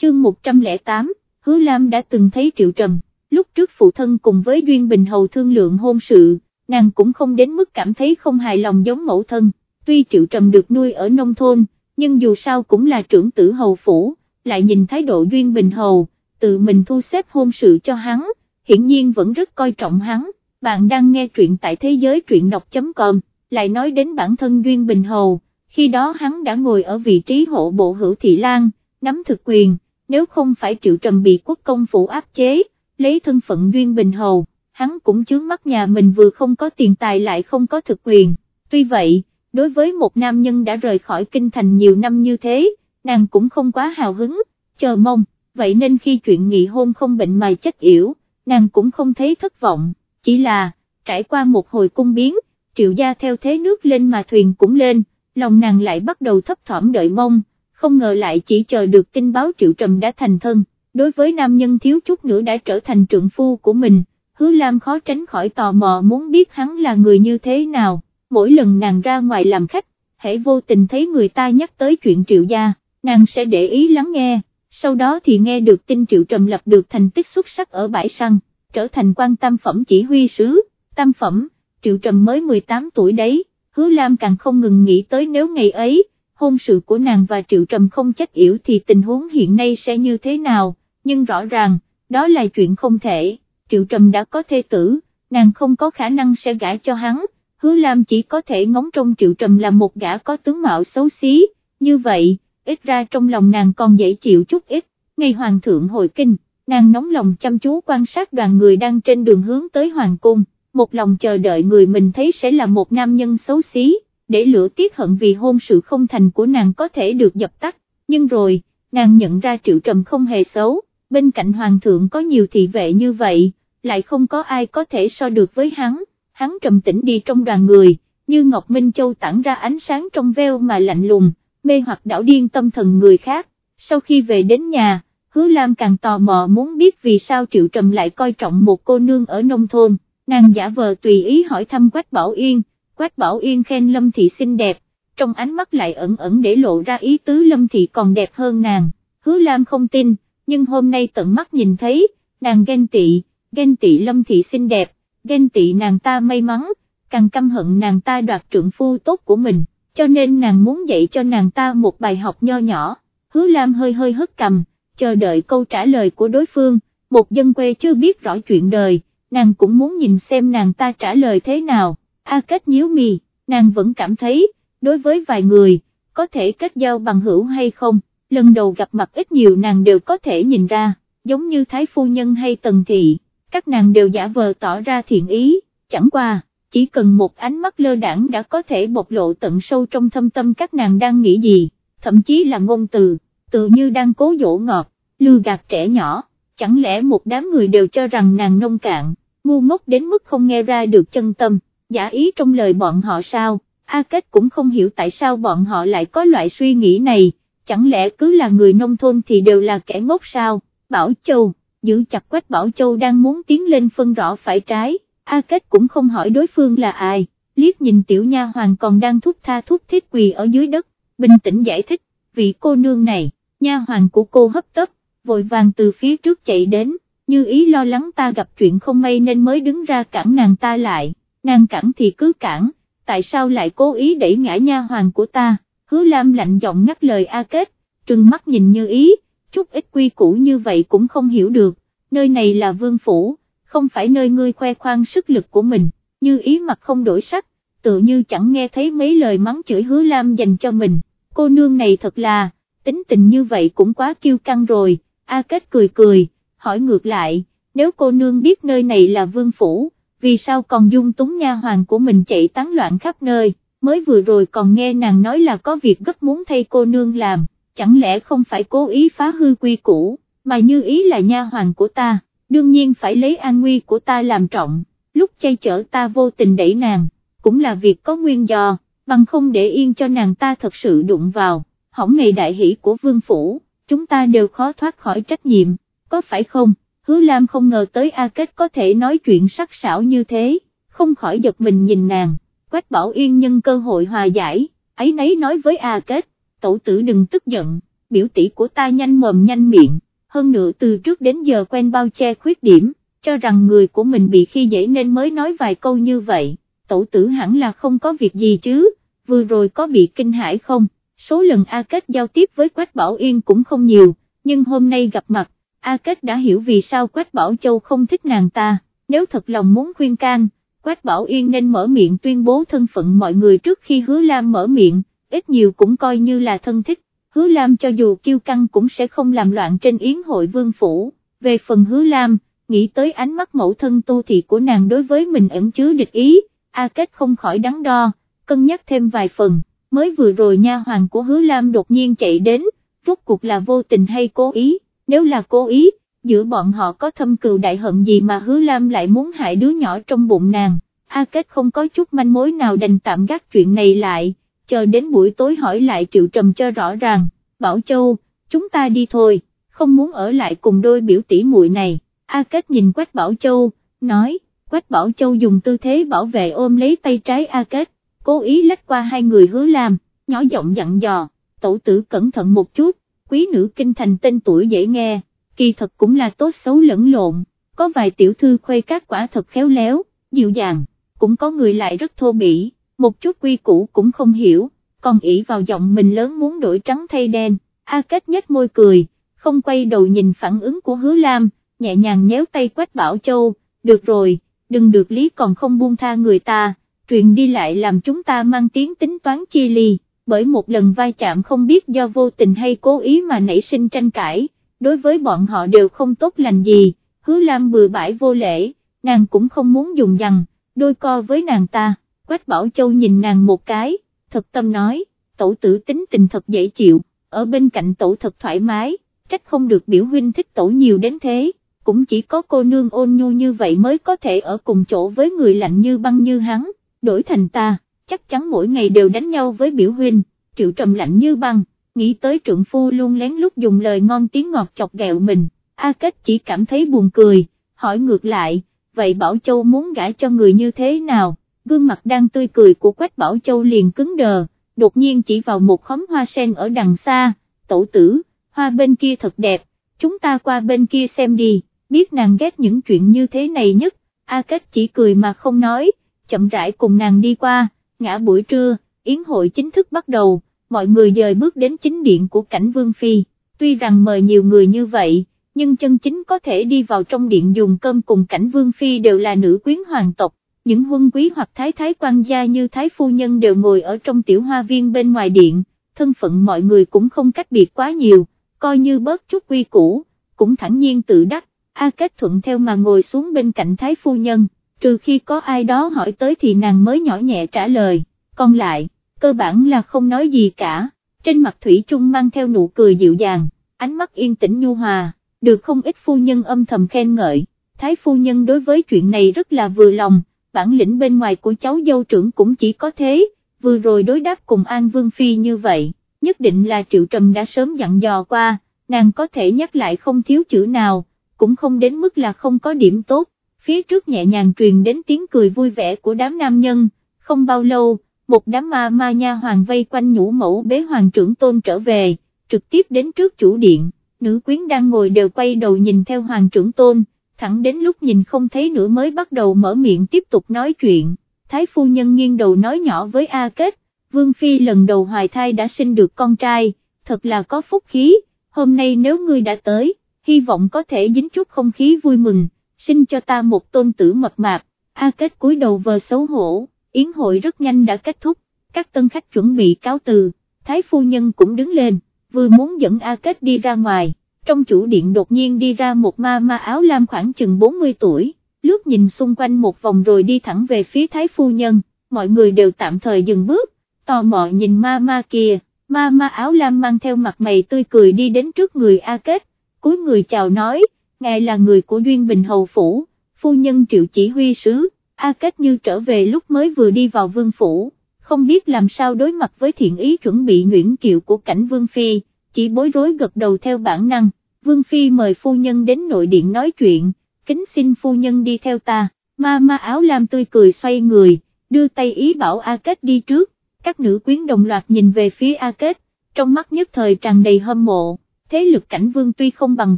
Chương 108, Hứa Lam đã từng thấy Triệu Trầm, lúc trước phụ thân cùng với Duyên Bình Hầu thương lượng hôn sự, nàng cũng không đến mức cảm thấy không hài lòng giống mẫu thân, tuy Triệu Trầm được nuôi ở nông thôn, nhưng dù sao cũng là trưởng tử hầu phủ, lại nhìn thái độ Duyên Bình Hầu, tự mình thu xếp hôn sự cho hắn, hiển nhiên vẫn rất coi trọng hắn, bạn đang nghe truyện tại thế giới truyện đọc.com, lại nói đến bản thân Duyên Bình Hầu, khi đó hắn đã ngồi ở vị trí hộ bộ hữu thị lan, nắm thực quyền, nếu không phải triệu trầm bị quốc công phủ áp chế, lấy thân phận Duyên Bình Hầu, hắn cũng chướng mắt nhà mình vừa không có tiền tài lại không có thực quyền, tuy vậy, đối với một nam nhân đã rời khỏi kinh thành nhiều năm như thế, nàng cũng không quá hào hứng, chờ mong, vậy nên khi chuyện nghị hôn không bệnh mà chết yểu, nàng cũng không thấy thất vọng, chỉ là, trải qua một hồi cung biến, triệu gia theo thế nước lên mà thuyền cũng lên, lòng nàng lại bắt đầu thấp thỏm đợi mong, không ngờ lại chỉ chờ được tin báo triệu trầm đã thành thân, đối với nam nhân thiếu chút nữa đã trở thành trượng phu của mình, hứa Lam khó tránh khỏi tò mò muốn biết hắn là người như thế nào, mỗi lần nàng ra ngoài làm khách, hãy vô tình thấy người ta nhắc tới chuyện triệu gia, nàng sẽ để ý lắng nghe, sau đó thì nghe được tin triệu trầm lập được thành tích xuất sắc ở bãi săn, trở thành quan tam phẩm chỉ huy sứ, tam phẩm, triệu trầm mới 18 tuổi đấy, hứa Lam càng không ngừng nghĩ tới nếu ngày ấy, hôn sự của nàng và triệu trầm không chết yểu thì tình huống hiện nay sẽ như thế nào, nhưng rõ ràng, đó là chuyện không thể, triệu trầm đã có thê tử, nàng không có khả năng sẽ gả cho hắn, hứa Lam chỉ có thể ngóng trong triệu trầm là một gã có tướng mạo xấu xí, như vậy, ít ra trong lòng nàng còn dễ chịu chút ít, ngày hoàng thượng hồi kinh, nàng nóng lòng chăm chú quan sát đoàn người đang trên đường hướng tới hoàng cung, một lòng chờ đợi người mình thấy sẽ là một nam nhân xấu xí, để lửa tiếc hận vì hôn sự không thành của nàng có thể được dập tắt, nhưng rồi, nàng nhận ra triệu trầm không hề xấu, bên cạnh hoàng thượng có nhiều thị vệ như vậy, lại không có ai có thể so được với hắn, hắn trầm tĩnh đi trong đoàn người, như Ngọc Minh Châu tản ra ánh sáng trong veo mà lạnh lùng, mê hoặc đảo điên tâm thần người khác, sau khi về đến nhà, hứa Lam càng tò mò muốn biết vì sao Triệu Trầm lại coi trọng một cô nương ở nông thôn, nàng giả vờ tùy ý hỏi thăm Quách Bảo Yên, Quách Bảo Yên khen Lâm Thị xinh đẹp, trong ánh mắt lại ẩn ẩn để lộ ra ý tứ Lâm Thị còn đẹp hơn nàng, hứa Lam không tin, nhưng hôm nay tận mắt nhìn thấy, nàng ghen tị, ghen tị Lâm Thị xinh đẹp, ghen tị nàng ta may mắn, càng căm hận nàng ta đoạt trượng phu tốt của mình, cho nên nàng muốn dạy cho nàng ta một bài học nho nhỏ, hứa Lam hơi hơi hất cầm, chờ đợi câu trả lời của đối phương, một dân quê chưa biết rõ chuyện đời, nàng cũng muốn nhìn xem nàng ta trả lời thế nào, A Kết nhíu mì, nàng vẫn cảm thấy, đối với vài người, có thể kết giao bằng hữu hay không, lần đầu gặp mặt ít nhiều nàng đều có thể nhìn ra, giống như Thái Phu Nhân hay Tần Thị, các nàng đều giả vờ tỏ ra thiện ý, chẳng qua, chỉ cần một ánh mắt lơ đảng đã có thể bộc lộ tận sâu trong thâm tâm các nàng đang nghĩ gì, thậm chí là ngôn từ, tự như đang cố dỗ ngọt, lừa gạt trẻ nhỏ, chẳng lẽ một đám người đều cho rằng nàng nông cạn, ngu ngốc đến mức không nghe ra được chân tâm, giả ý trong lời bọn họ sao, A Kết cũng không hiểu tại sao bọn họ lại có loại suy nghĩ này, chẳng lẽ cứ là người nông thôn thì đều là kẻ ngốc sao, Bảo Châu, giữ chặt Quách Bảo Châu đang muốn tiến lên phân rõ phải trái, A Kết cũng không hỏi đối phương là ai, liếc nhìn tiểu nha hoàng còn đang thúc tha thúc thiết quỳ ở dưới đất, bình tĩnh giải thích, vị cô nương này, nha hoàng của cô hấp tấp, vội vàng từ phía trước chạy đến, như ý lo lắng ta gặp chuyện không may nên mới đứng ra cản nàng ta lại, nàng cản thì cứ cản, tại sao lại cố ý đẩy ngã nha hoàng của ta, hứa lam lạnh giọng ngắt lời A Kết, trừng mắt nhìn như ý, chút ít quy củ như vậy cũng không hiểu được, nơi này là vương phủ, không phải nơi ngươi khoe khoang sức lực của mình, như ý mặt không đổi sắc, tự như chẳng nghe thấy mấy lời mắng chửi hứa lam dành cho mình, cô nương này thật là, tính tình như vậy cũng quá kiêu căng rồi, A Kết cười cười, hỏi ngược lại, nếu cô nương biết nơi này là vương phủ, vì sao còn dung túng nha hoàng của mình chạy tán loạn khắp nơi, mới vừa rồi còn nghe nàng nói là có việc gấp muốn thay cô nương làm, chẳng lẽ không phải cố ý phá hư quy củ, mà như ý là nha hoàng của ta, đương nhiên phải lấy an nguy của ta làm trọng, lúc chay chở ta vô tình đẩy nàng, cũng là việc có nguyên do, bằng không để yên cho nàng ta thật sự đụng vào, hỏng ngày đại hỷ của vương phủ, chúng ta đều khó thoát khỏi trách nhiệm, có phải không, hứa Lam không ngờ tới A Kết có thể nói chuyện sắc sảo như thế, không khỏi giật mình nhìn nàng, Quách Bảo Yên nhân cơ hội hòa giải, ấy nấy nói với A Kết, tổ tử đừng tức giận, biểu tỷ của ta nhanh mồm nhanh miệng, hơn nữa từ trước đến giờ quen bao che khuyết điểm, cho rằng người của mình bị khi dễ nên mới nói vài câu như vậy, tổ tử hẳn là không có việc gì chứ, vừa rồi có bị kinh hãi không, số lần A Kết giao tiếp với Quách Bảo Yên cũng không nhiều, nhưng hôm nay gặp mặt, A Kết đã hiểu vì sao Quách Bảo Châu không thích nàng ta, nếu thật lòng muốn khuyên can, Quách Bảo Yên nên mở miệng tuyên bố thân phận mọi người trước khi Hứa Lam mở miệng, ít nhiều cũng coi như là thân thích, Hứa Lam cho dù kiêu căng cũng sẽ không làm loạn trên yến hội vương phủ, về phần Hứa Lam, nghĩ tới ánh mắt mẫu thân tu thị của nàng đối với mình ẩn chứa địch ý, A Kết không khỏi đắn đo, cân nhắc thêm vài phần, mới vừa rồi nha hoàng của Hứa Lam đột nhiên chạy đến, rốt cuộc là vô tình hay cố ý, nếu là cố ý, giữa bọn họ có thâm cừu đại hận gì mà Hứa Lam lại muốn hại đứa nhỏ trong bụng nàng, A Kết không có chút manh mối nào đành tạm gác chuyện này lại, chờ đến buổi tối hỏi lại Triệu Trầm cho rõ ràng, Bảo Châu, chúng ta đi thôi, không muốn ở lại cùng đôi biểu tỷ muội này, A Kết nhìn Quách Bảo Châu, nói, Quách Bảo Châu dùng tư thế bảo vệ ôm lấy tay trái A Kết, cố ý lách qua hai người hứa làm, nhỏ giọng dặn dò, tổ tử cẩn thận một chút, quý nữ kinh thành tên tuổi dễ nghe, kỳ thật cũng là tốt xấu lẫn lộn, có vài tiểu thư khuê các quả thật khéo léo, dịu dàng, cũng có người lại rất thô bỉ, một chút quy củ cũng không hiểu, còn ỷ vào giọng mình lớn muốn đổi trắng thay đen, A Kết nhếch môi cười, không quay đầu nhìn phản ứng của hứa Lam, nhẹ nhàng nhéo tay Quách Bảo Châu, được rồi, đừng được lý còn không buông tha người ta, truyền đi lại làm chúng ta mang tiếng tính toán chi ly, bởi một lần vai chạm không biết do vô tình hay cố ý mà nảy sinh tranh cãi, đối với bọn họ đều không tốt lành gì, hứa Lam bừa bãi vô lễ, nàng cũng không muốn dùng dằn, đôi co với nàng ta, Quách Bảo Châu nhìn nàng một cái, thật tâm nói, tổ tử tính tình thật dễ chịu, ở bên cạnh tổ thật thoải mái, trách không được biểu huynh thích tổ nhiều đến thế, cũng chỉ có cô nương ôn nhu như vậy mới có thể ở cùng chỗ với người lạnh như băng như hắn, đổi thành ta, chắc chắn mỗi ngày đều đánh nhau với biểu huynh, triệu trầm lạnh như băng, nghĩ tới trượng phu luôn lén lút dùng lời ngon tiếng ngọt chọc ghẹo mình, A Kết chỉ cảm thấy buồn cười, hỏi ngược lại, vậy Bảo Châu muốn gả cho người như thế nào, gương mặt đang tươi cười của Quách Bảo Châu liền cứng đờ, đột nhiên chỉ vào một khóm hoa sen ở đằng xa, tổ tử, hoa bên kia thật đẹp, chúng ta qua bên kia xem đi biết nàng ghét những chuyện như thế này nhất, A Kết chỉ cười mà không nói, chậm rãi cùng nàng đi qua, ngã buổi trưa, yến hội chính thức bắt đầu, mọi người dời bước đến chính điện của cảnh Vương Phi, tuy rằng mời nhiều người như vậy, nhưng chân chính có thể đi vào trong điện dùng cơm cùng cảnh Vương Phi đều là nữ quyến hoàng tộc, những huân quý hoặc thái thái quan gia như thái phu nhân đều ngồi ở trong tiểu hoa viên bên ngoài điện, thân phận mọi người cũng không cách biệt quá nhiều, coi như bớt chút quy củ, cũng thẳng nhiên tự đắc, A Kết thuận theo mà ngồi xuống bên cạnh Thái Phu Nhân, trừ khi có ai đó hỏi tới thì nàng mới nhỏ nhẹ trả lời, còn lại, cơ bản là không nói gì cả, trên mặt Thủy Trung mang theo nụ cười dịu dàng, ánh mắt yên tĩnh nhu hòa, được không ít phu nhân âm thầm khen ngợi, Thái Phu Nhân đối với chuyện này rất là vừa lòng, bản lĩnh bên ngoài của cháu dâu trưởng cũng chỉ có thế, vừa rồi đối đáp cùng An Vương Phi như vậy, nhất định là Triệu Trầm đã sớm dặn dò qua, nàng có thể nhắc lại không thiếu chữ nào cũng không đến mức là không có điểm tốt, phía trước nhẹ nhàng truyền đến tiếng cười vui vẻ của đám nam nhân, không bao lâu, một đám ma ma nha hoàng vây quanh nhũ mẫu bế hoàng trưởng tôn trở về, trực tiếp đến trước chủ điện, nữ quyến đang ngồi đều quay đầu nhìn theo hoàng trưởng tôn, thẳng đến lúc nhìn không thấy nữa mới bắt đầu mở miệng tiếp tục nói chuyện, thái phu nhân nghiêng đầu nói nhỏ với A Kết, Vương Phi lần đầu hoài thai đã sinh được con trai, thật là có phúc khí, hôm nay nếu ngươi đã tới, hy vọng có thể dính chút không khí vui mừng, sinh cho ta một tôn tử mập mạp, A Kết cúi đầu vờ xấu hổ, yến hội rất nhanh đã kết thúc, các tân khách chuẩn bị cáo từ, Thái phu nhân cũng đứng lên, vừa muốn dẫn A Kết đi ra ngoài, trong chủ điện đột nhiên đi ra một ma ma áo lam khoảng chừng 40 tuổi, lướt nhìn xung quanh một vòng rồi đi thẳng về phía Thái phu nhân, mọi người đều tạm thời dừng bước, tò mò nhìn ma ma kia, ma ma áo lam mang theo mặt mày tươi cười đi đến trước người A Kết, cúi người chào nói, ngài là người của Duyên Bình Hầu Phủ, phu nhân triệu chỉ huy sứ, A Kết như trở về lúc mới vừa đi vào vương phủ, không biết làm sao đối mặt với thiện ý chuẩn bị nhuyễn kiệu của cảnh vương phi, chỉ bối rối gật đầu theo bản năng, vương phi mời phu nhân đến nội điện nói chuyện, kính xin phu nhân đi theo ta, ma ma áo lam tươi cười xoay người, đưa tay ý bảo A Kết đi trước, các nữ quyến đồng loạt nhìn về phía A Kết, trong mắt nhất thời tràn đầy hâm mộ, thế lực cảnh vương tuy không bằng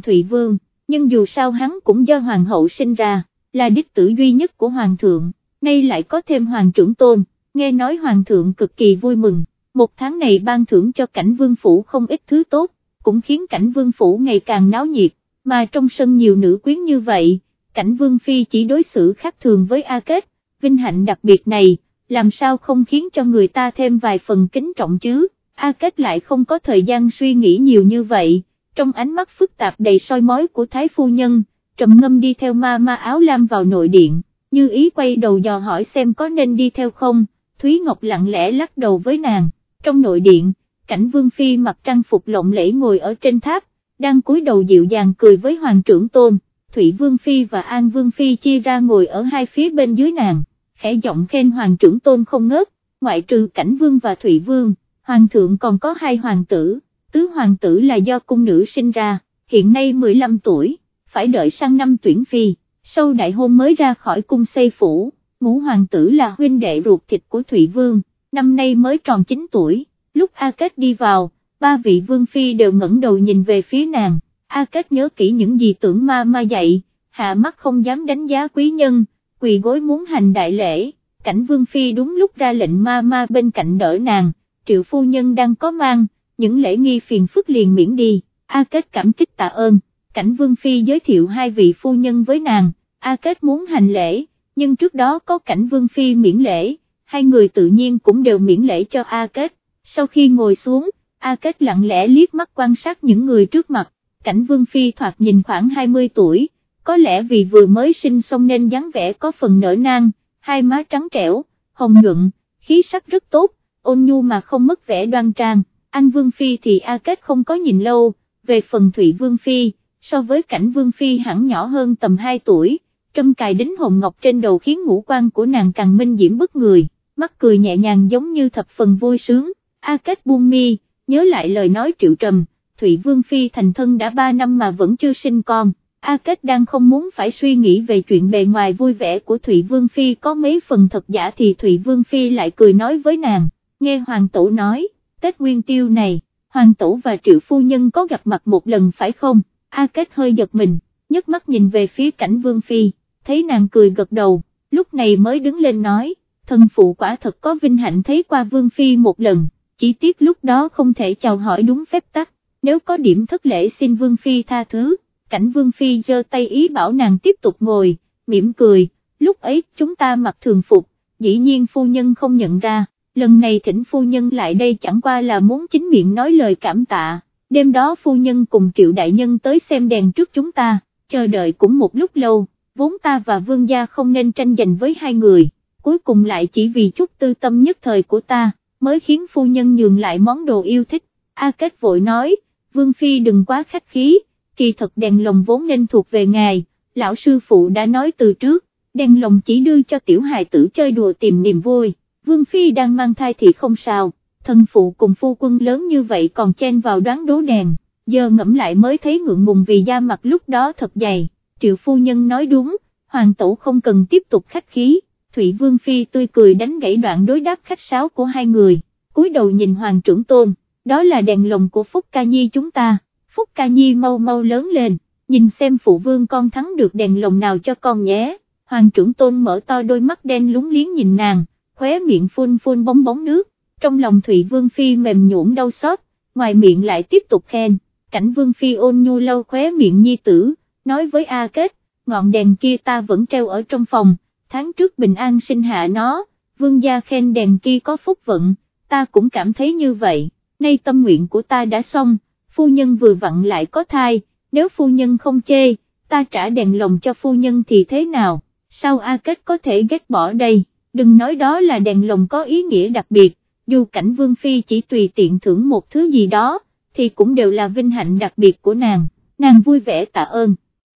Thụy Vương, nhưng dù sao hắn cũng do hoàng hậu sinh ra, là đích tử duy nhất của hoàng thượng, nay lại có thêm hoàng trưởng tôn, nghe nói hoàng thượng cực kỳ vui mừng, một tháng này ban thưởng cho cảnh vương phủ không ít thứ tốt, cũng khiến cảnh vương phủ ngày càng náo nhiệt, mà trong sân nhiều nữ quyến như vậy, cảnh vương phi chỉ đối xử khác thường với A Kết, vinh hạnh đặc biệt này, làm sao không khiến cho người ta thêm vài phần kính trọng chứ, A Kết lại không có thời gian suy nghĩ nhiều như vậy, trong ánh mắt phức tạp đầy soi mói của Thái Phu Nhân, trầm ngâm đi theo ma ma áo lam vào nội điện, như ý quay đầu dò hỏi xem có nên đi theo không, Thúy Ngọc lặng lẽ lắc đầu với nàng, trong nội điện, cảnh Vương Phi mặc trang phục lộng lẫy ngồi ở trên tháp, đang cúi đầu dịu dàng cười với Hoàng trưởng Tôn, Thụy Vương Phi và An Vương Phi chia ra ngồi ở hai phía bên dưới nàng, khẽ giọng khen Hoàng trưởng Tôn không ngớt, ngoại trừ cảnh Vương và Thụy Vương, Hoàng thượng còn có hai hoàng tử, tứ hoàng tử là do cung nữ sinh ra, hiện nay 15 tuổi, phải đợi sang năm tuyển phi, sau đại hôn mới ra khỏi cung xây phủ, ngũ hoàng tử là huynh đệ ruột thịt của Thụy Vương, năm nay mới tròn 9 tuổi, lúc A Kết đi vào, ba vị vương phi đều ngẩng đầu nhìn về phía nàng, A Kết nhớ kỹ những gì tưởng ma ma dạy, hạ mắt không dám đánh giá quý nhân, quỳ gối muốn hành đại lễ, cảnh vương phi đúng lúc ra lệnh ma ma bên cạnh đỡ nàng, triệu phu nhân đang có mang, những lễ nghi phiền phức liền miễn đi, A Kết cảm kích tạ ơn, cảnh Vương Phi giới thiệu hai vị phu nhân với nàng, A Kết muốn hành lễ, nhưng trước đó có cảnh Vương Phi miễn lễ, hai người tự nhiên cũng đều miễn lễ cho A Kết, sau khi ngồi xuống, A Kết lặng lẽ liếc mắt quan sát những người trước mặt, cảnh Vương Phi thoạt nhìn khoảng 20 tuổi, có lẽ vì vừa mới sinh xong nên dáng vẻ có phần nở nang, hai má trắng trẻo, hồng nhuận, khí sắc rất tốt, ôn nhu mà không mất vẻ đoan trang, anh Vương Phi thì A Kết không có nhìn lâu, về phần Thụy Vương Phi, so với cảnh Vương Phi hẳn nhỏ hơn tầm 2 tuổi, trâm cài đính hồng ngọc trên đầu khiến ngũ quan của nàng càng minh diễm bức người, mắt cười nhẹ nhàng giống như thập phần vui sướng, A Kết buông mi, nhớ lại lời nói triệu trầm, Thụy Vương Phi thành thân đã 3 năm mà vẫn chưa sinh con. A Kết đang không muốn phải suy nghĩ về chuyện bề ngoài vui vẻ của Thụy Vương Phi có mấy phần thật giả thì Thụy Vương Phi lại cười nói với nàng, nghe Hoàng Tổ nói, Tết Nguyên Tiêu này, Hoàng Tổ và Triệu Phu Nhân có gặp mặt một lần phải không, A Kết hơi giật mình, nhấc mắt nhìn về phía cảnh Vương Phi, thấy nàng cười gật đầu, lúc này mới đứng lên nói, thân phụ quả thật có vinh hạnh thấy qua Vương Phi một lần, chỉ tiếc lúc đó không thể chào hỏi đúng phép tắc, nếu có điểm thất lễ xin Vương Phi tha thứ, cảnh Vương Phi giơ tay ý bảo nàng tiếp tục ngồi, mỉm cười, lúc ấy chúng ta mặc thường phục, dĩ nhiên phu nhân không nhận ra, lần này thỉnh phu nhân lại đây chẳng qua là muốn chính miệng nói lời cảm tạ, đêm đó phu nhân cùng triệu đại nhân tới xem đèn trước chúng ta, chờ đợi cũng một lúc lâu, vốn ta và vương gia không nên tranh giành với hai người, cuối cùng lại chỉ vì chút tư tâm nhất thời của ta, mới khiến phu nhân nhường lại món đồ yêu thích, A Kết vội nói, vương phi đừng quá khách khí, kỳ thật đèn lồng vốn nên thuộc về ngài, lão sư phụ đã nói từ trước, đèn lồng chỉ đưa cho tiểu hài tử chơi đùa tìm niềm vui. Vương Phi đang mang thai thì không sao, thân phụ cùng phu quân lớn như vậy còn chen vào đoán đố đèn, giờ ngẫm lại mới thấy ngượng ngùng vì da mặt lúc đó thật dày, triệu phu nhân nói đúng, hoàng tổ không cần tiếp tục khách khí, Thụy Vương Phi tươi cười đánh gãy đoạn đối đáp khách sáo của hai người, cúi đầu nhìn hoàng trưởng tôn, đó là đèn lồng của Phúc Ca Nhi chúng ta, Phúc Ca Nhi mau mau lớn lên, nhìn xem phụ vương con thắng được đèn lồng nào cho con nhé, hoàng trưởng tôn mở to đôi mắt đen lúng liếng nhìn nàng khóe miệng phun phun bóng bóng nước, trong lòng Thụy Vương Phi mềm nhũn đau xót, ngoài miệng lại tiếp tục khen, cảnh Vương Phi ôn nhu lâu khóe miệng nhi tử, nói với A Kết, ngọn đèn kia ta vẫn treo ở trong phòng, tháng trước bình an sinh hạ nó, Vương gia khen đèn kia có phúc vận, ta cũng cảm thấy như vậy, nay tâm nguyện của ta đã xong, phu nhân vừa vặn lại có thai, nếu phu nhân không chê, ta trả đèn lồng cho phu nhân thì thế nào, sao A Kết có thể ghét bỏ đây? Đừng nói đó là đèn lồng có ý nghĩa đặc biệt, dù cảnh Vương Phi chỉ tùy tiện thưởng một thứ gì đó, thì cũng đều là vinh hạnh đặc biệt của nàng, nàng vui vẻ tạ ơn.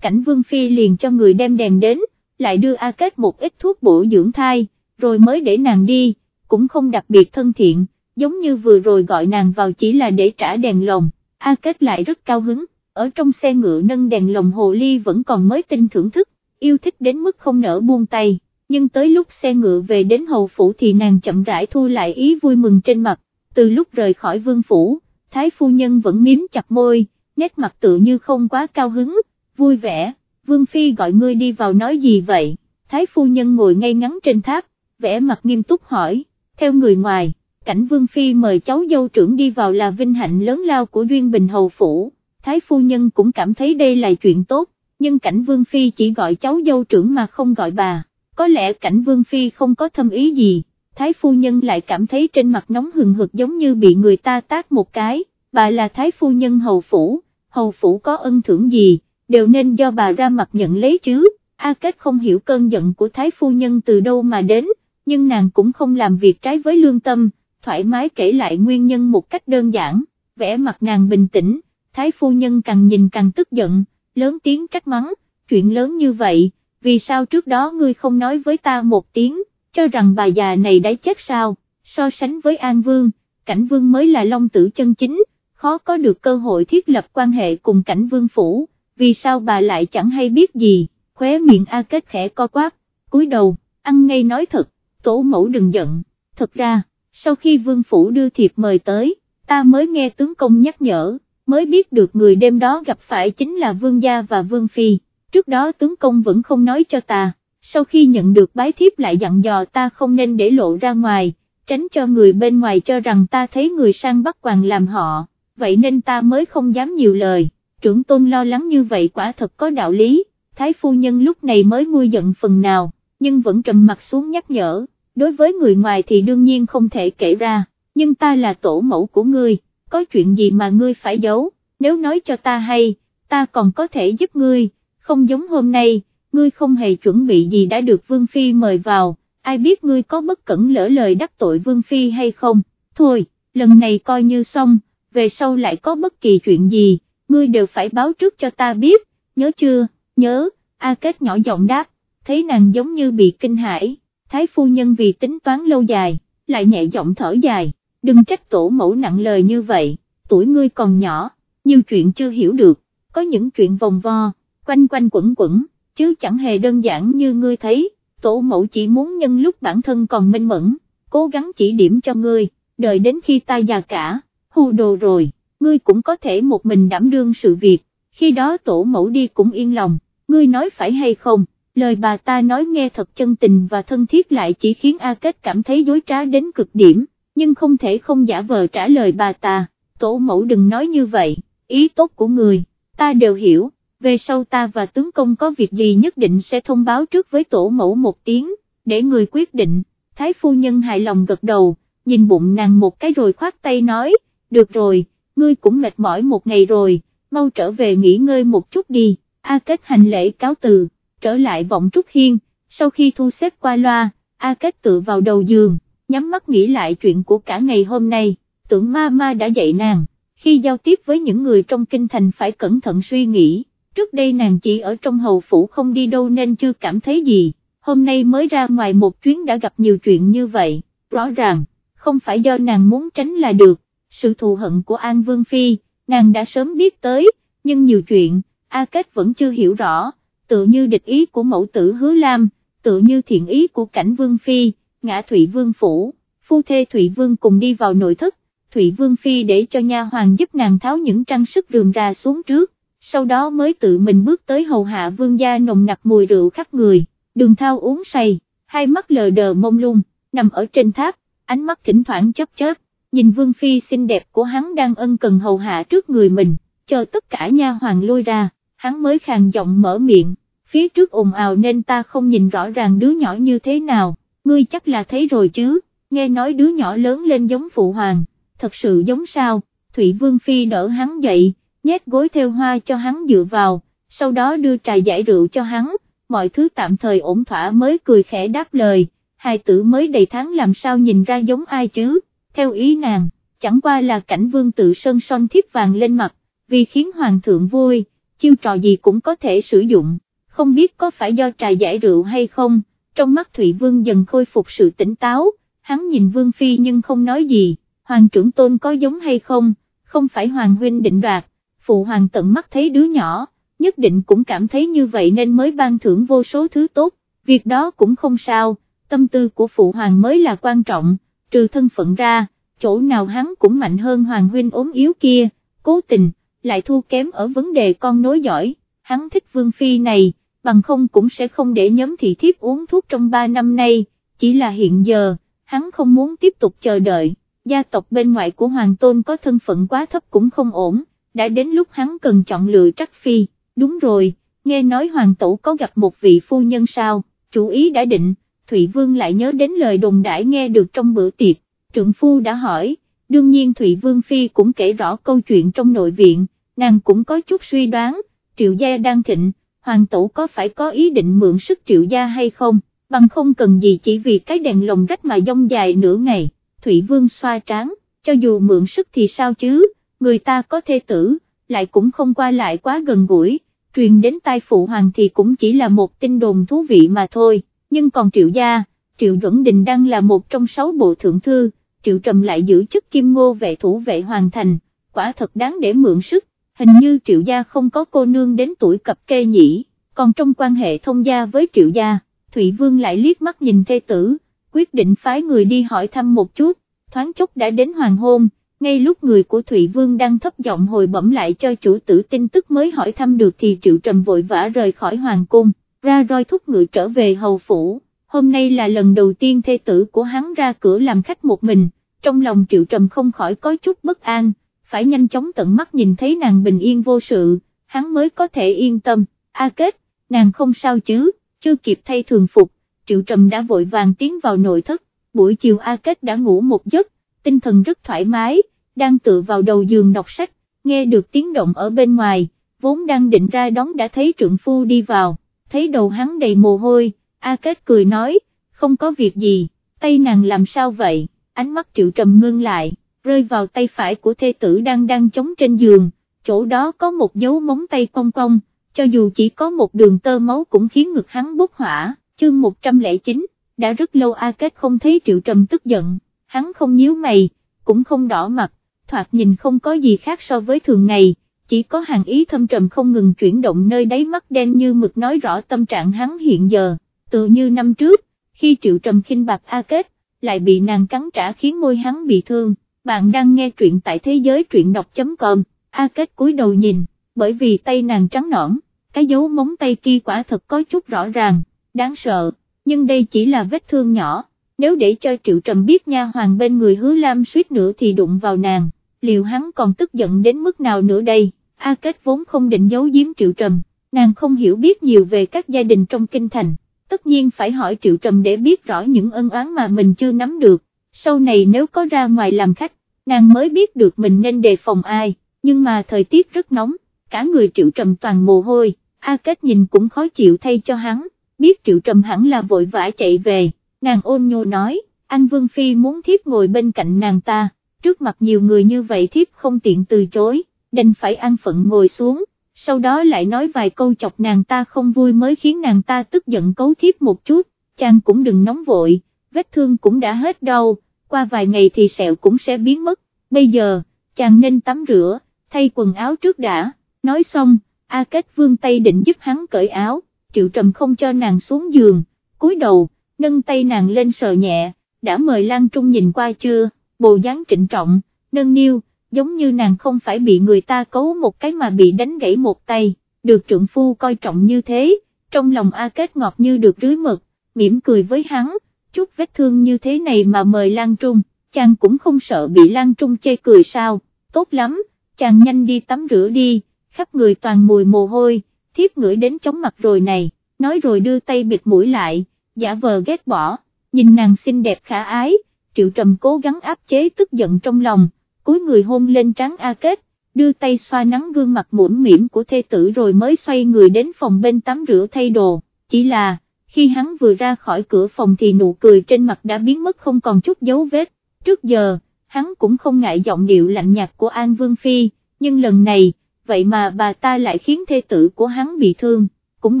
Cảnh Vương Phi liền cho người đem đèn đến, lại đưa A Kết một ít thuốc bổ dưỡng thai, rồi mới để nàng đi, cũng không đặc biệt thân thiện, giống như vừa rồi gọi nàng vào chỉ là để trả đèn lồng, A Kết lại rất cao hứng, ở trong xe ngựa nâng đèn lồng hồ ly vẫn còn mới tinh thưởng thức, yêu thích đến mức không nỡ buông tay, nhưng tới lúc xe ngựa về đến hầu phủ thì nàng chậm rãi thu lại ý vui mừng trên mặt, từ lúc rời khỏi vương phủ, thái phu nhân vẫn miếm chặt môi, nét mặt tự như không quá cao hứng, vui vẻ, vương phi gọi ngươi đi vào nói gì vậy, thái phu nhân ngồi ngay ngắn trên tháp, vẻ mặt nghiêm túc hỏi, theo người ngoài, cảnh vương phi mời cháu dâu trưởng đi vào là vinh hạnh lớn lao của duyên bình hầu phủ, thái phu nhân cũng cảm thấy đây là chuyện tốt, nhưng cảnh vương phi chỉ gọi cháu dâu trưởng mà không gọi bà, có lẽ cảnh vương phi không có thâm ý gì, thái phu nhân lại cảm thấy trên mặt nóng hừng hực giống như bị người ta tác một cái, bà là thái phu nhân hầu phủ, hầu phủ có ân thưởng gì, đều nên do bà ra mặt nhận lấy chứ, A Kết không hiểu cơn giận của thái phu nhân từ đâu mà đến, nhưng nàng cũng không làm việc trái với lương tâm, thoải mái kể lại nguyên nhân một cách đơn giản, vẻ mặt nàng bình tĩnh, thái phu nhân càng nhìn càng tức giận, lớn tiếng trách mắng, chuyện lớn như vậy, vì sao trước đó ngươi không nói với ta một tiếng, cho rằng bà già này đã chết sao, so sánh với An Vương, Cảnh Vương mới là long tử chân chính, khó có được cơ hội thiết lập quan hệ cùng Cảnh Vương Phủ, vì sao bà lại chẳng hay biết gì, khóe miệng A Kết khẽ co quát, cúi đầu, ăn ngay nói thật, tổ mẫu đừng giận, thật ra, sau khi Vương Phủ đưa thiệp mời tới, ta mới nghe tướng công nhắc nhở, mới biết được người đêm đó gặp phải chính là Vương Gia và Vương Phi, trước đó tướng công vẫn không nói cho ta, sau khi nhận được bái thiếp lại dặn dò ta không nên để lộ ra ngoài, tránh cho người bên ngoài cho rằng ta thấy người sang bắt quàng làm họ, vậy nên ta mới không dám nhiều lời, trưởng tôn lo lắng như vậy quả thật có đạo lý, thái phu nhân lúc này mới nguôi giận phần nào, nhưng vẫn trầm mặt xuống nhắc nhở, đối với người ngoài thì đương nhiên không thể kể ra, nhưng ta là tổ mẫu của ngươi, có chuyện gì mà ngươi phải giấu, nếu nói cho ta hay, ta còn có thể giúp ngươi, không giống hôm nay ngươi không hề chuẩn bị gì đã được Vương Phi mời vào, ai biết ngươi có bất cẩn lỡ lời đắc tội Vương Phi hay không, thôi, lần này coi như xong, về sau lại có bất kỳ chuyện gì, ngươi đều phải báo trước cho ta biết, nhớ chưa, nhớ, A Kết nhỏ giọng đáp, thấy nàng giống như bị kinh hãi, Thái Phu Nhân vì tính toán lâu dài, lại nhẹ giọng thở dài, đừng trách tổ mẫu nặng lời như vậy, tuổi ngươi còn nhỏ, nhiều chuyện chưa hiểu được, có những chuyện vòng vo, quanh quanh quẩn quẩn chứ chẳng hề đơn giản như ngươi thấy, tổ mẫu chỉ muốn nhân lúc bản thân còn minh mẫn, cố gắng chỉ điểm cho ngươi, đợi đến khi ta già cả, hù đồ rồi, ngươi cũng có thể một mình đảm đương sự việc, khi đó tổ mẫu đi cũng yên lòng, ngươi nói phải hay không, lời bà ta nói nghe thật chân tình và thân thiết lại chỉ khiến A Kết cảm thấy dối trá đến cực điểm, nhưng không thể không giả vờ trả lời bà ta, tổ mẫu đừng nói như vậy, ý tốt của người, ta đều hiểu về sau ta và tướng công có việc gì nhất định sẽ thông báo trước với tổ mẫu một tiếng, để người quyết định, thái phu nhân hài lòng gật đầu, nhìn bụng nàng một cái rồi khoát tay nói, được rồi, ngươi cũng mệt mỏi một ngày rồi, mau trở về nghỉ ngơi một chút đi, A Kết hành lễ cáo từ, trở lại vọng trúc hiên, sau khi thu xếp qua loa, A Kết tự vào đầu giường, nhắm mắt nghĩ lại chuyện của cả ngày hôm nay, tưởng ma ma đã dạy nàng, khi giao tiếp với những người trong kinh thành phải cẩn thận suy nghĩ trước đây nàng chỉ ở trong hầu phủ không đi đâu nên chưa cảm thấy gì, hôm nay mới ra ngoài một chuyến đã gặp nhiều chuyện như vậy, rõ ràng, không phải do nàng muốn tránh là được, sự thù hận của An Vương Phi, nàng đã sớm biết tới, nhưng nhiều chuyện, A Kết vẫn chưa hiểu rõ, tự như địch ý của mẫu tử Hứa Lam, tự như thiện ý của cảnh Vương Phi, ngã Thụy Vương Phủ, phu thê Thụy Vương cùng đi vào nội thất, Thụy Vương Phi để cho nha hoàng giúp nàng tháo những trang sức rườm ra xuống trước, sau đó mới tự mình bước tới hầu hạ vương gia nồng nặc mùi rượu khắp người, đường thao uống say, hai mắt lờ đờ mông lung, nằm ở trên tháp, ánh mắt thỉnh thoảng chớp chớp, nhìn vương phi xinh đẹp của hắn đang ân cần hầu hạ trước người mình, chờ tất cả nha hoàng lôi ra, hắn mới khàn giọng mở miệng, phía trước ồn ào nên ta không nhìn rõ ràng đứa nhỏ như thế nào, ngươi chắc là thấy rồi chứ, nghe nói đứa nhỏ lớn lên giống phụ hoàng, thật sự giống sao, Thụy Vương Phi đỡ hắn dậy, nhét gối theo hoa cho hắn dựa vào, sau đó đưa trà giải rượu cho hắn, mọi thứ tạm thời ổn thỏa mới cười khẽ đáp lời, hai tử mới đầy tháng làm sao nhìn ra giống ai chứ, theo ý nàng, chẳng qua là cảnh vương tự sơn son thiếp vàng lên mặt, vì khiến hoàng thượng vui, chiêu trò gì cũng có thể sử dụng, không biết có phải do trà giải rượu hay không, trong mắt Thụy Vương dần khôi phục sự tỉnh táo, hắn nhìn Vương Phi nhưng không nói gì, hoàng trưởng tôn có giống hay không, không phải hoàng huynh định đoạt, phụ hoàng tận mắt thấy đứa nhỏ, nhất định cũng cảm thấy như vậy nên mới ban thưởng vô số thứ tốt, việc đó cũng không sao, tâm tư của phụ hoàng mới là quan trọng, trừ thân phận ra, chỗ nào hắn cũng mạnh hơn hoàng huynh ốm yếu kia, cố tình, lại thua kém ở vấn đề con nối giỏi, hắn thích vương phi này, bằng không cũng sẽ không để nhóm thị thiếp uống thuốc trong 3 năm nay, chỉ là hiện giờ, hắn không muốn tiếp tục chờ đợi, gia tộc bên ngoài của hoàng tôn có thân phận quá thấp cũng không ổn, đã đến lúc hắn cần chọn lựa trắc phi, đúng rồi, nghe nói hoàng tổ có gặp một vị phu nhân sao, chủ ý đã định, Thụy Vương lại nhớ đến lời đồn đãi nghe được trong bữa tiệc, trượng phu đã hỏi, đương nhiên Thụy Vương Phi cũng kể rõ câu chuyện trong nội viện, nàng cũng có chút suy đoán, triệu gia đang thịnh, hoàng tổ có phải có ý định mượn sức triệu gia hay không, bằng không cần gì chỉ vì cái đèn lồng rách mà dông dài nửa ngày, Thụy Vương xoa tráng, cho dù mượn sức thì sao chứ, người ta có thê tử, lại cũng không qua lại quá gần gũi, truyền đến tai phụ hoàng thì cũng chỉ là một tin đồn thú vị mà thôi, nhưng còn triệu gia, triệu duẩn đình đang là một trong sáu bộ thượng thư, triệu trầm lại giữ chức kim ngô vệ thủ vệ hoàn thành, quả thật đáng để mượn sức, hình như triệu gia không có cô nương đến tuổi cập kê nhỉ, còn trong quan hệ thông gia với triệu gia, Thụy Vương lại liếc mắt nhìn thê tử, quyết định phái người đi hỏi thăm một chút, thoáng chốc đã đến hoàng hôn, ngay lúc người của Thụy Vương đang thấp giọng hồi bẩm lại cho chủ tử tin tức mới hỏi thăm được thì Triệu Trầm vội vã rời khỏi hoàng cung, ra roi thúc ngựa trở về hầu phủ, hôm nay là lần đầu tiên thê tử của hắn ra cửa làm khách một mình, trong lòng Triệu Trầm không khỏi có chút bất an, phải nhanh chóng tận mắt nhìn thấy nàng bình yên vô sự, hắn mới có thể yên tâm, A Kết, nàng không sao chứ, chưa kịp thay thường phục, Triệu Trầm đã vội vàng tiến vào nội thất, buổi chiều A Kết đã ngủ một giấc, tinh thần rất thoải mái, đang tựa vào đầu giường đọc sách, nghe được tiếng động ở bên ngoài, vốn đang định ra đón đã thấy trượng phu đi vào, thấy đầu hắn đầy mồ hôi, A Kết cười nói, không có việc gì, tay nàng làm sao vậy, ánh mắt triệu trầm ngưng lại, rơi vào tay phải của thê tử đang đang chống trên giường, chỗ đó có một dấu móng tay cong cong, cho dù chỉ có một đường tơ máu cũng khiến ngực hắn bốc hỏa, chương 109, đã rất lâu A Kết không thấy triệu trầm tức giận hắn không nhíu mày, cũng không đỏ mặt, thoạt nhìn không có gì khác so với thường ngày, chỉ có hàng ý thâm trầm không ngừng chuyển động nơi đáy mắt đen như mực nói rõ tâm trạng hắn hiện giờ, tự như năm trước, khi triệu trầm khinh bạc A Kết, lại bị nàng cắn trả khiến môi hắn bị thương, bạn đang nghe truyện tại thế giới truyện đọc.com, A Kết cúi đầu nhìn, bởi vì tay nàng trắng nõn, cái dấu móng tay kia quả thật có chút rõ ràng, đáng sợ, nhưng đây chỉ là vết thương nhỏ nếu để cho Triệu Trầm biết nha hoàng bên người hứa Lam suýt nữa thì đụng vào nàng, liệu hắn còn tức giận đến mức nào nữa đây, A Kết vốn không định giấu giếm Triệu Trầm, nàng không hiểu biết nhiều về các gia đình trong kinh thành, tất nhiên phải hỏi Triệu Trầm để biết rõ những ân oán mà mình chưa nắm được, sau này nếu có ra ngoài làm khách, nàng mới biết được mình nên đề phòng ai, nhưng mà thời tiết rất nóng, cả người Triệu Trầm toàn mồ hôi, A Kết nhìn cũng khó chịu thay cho hắn, biết Triệu Trầm hẳn là vội vã chạy về nàng ôn nhô nói, anh Vương Phi muốn thiếp ngồi bên cạnh nàng ta, trước mặt nhiều người như vậy thiếp không tiện từ chối, đành phải an phận ngồi xuống, sau đó lại nói vài câu chọc nàng ta không vui mới khiến nàng ta tức giận cấu thiếp một chút, chàng cũng đừng nóng vội, vết thương cũng đã hết đau, qua vài ngày thì sẹo cũng sẽ biến mất, bây giờ, chàng nên tắm rửa, thay quần áo trước đã, nói xong, A Kết vương tay định giúp hắn cởi áo, triệu trầm không cho nàng xuống giường, cúi đầu, nâng tay nàng lên sờ nhẹ, đã mời Lan Trung nhìn qua chưa, Bộ dáng trịnh trọng, nâng niu, giống như nàng không phải bị người ta cấu một cái mà bị đánh gãy một tay, được trượng phu coi trọng như thế, trong lòng A Kết ngọt như được rưới mực, mỉm cười với hắn, chút vết thương như thế này mà mời Lan Trung, chàng cũng không sợ bị Lan Trung chê cười sao, tốt lắm, chàng nhanh đi tắm rửa đi, khắp người toàn mùi mồ hôi, thiếp ngửi đến chóng mặt rồi này, nói rồi đưa tay bịt mũi lại giả vờ ghét bỏ, nhìn nàng xinh đẹp khả ái, triệu trầm cố gắng áp chế tức giận trong lòng, cúi người hôn lên trán A Kết, đưa tay xoa nắng gương mặt mũm mỉm của thê tử rồi mới xoay người đến phòng bên tắm rửa thay đồ, chỉ là, khi hắn vừa ra khỏi cửa phòng thì nụ cười trên mặt đã biến mất không còn chút dấu vết, trước giờ, hắn cũng không ngại giọng điệu lạnh nhạt của An Vương Phi, nhưng lần này, vậy mà bà ta lại khiến thê tử của hắn bị thương, cũng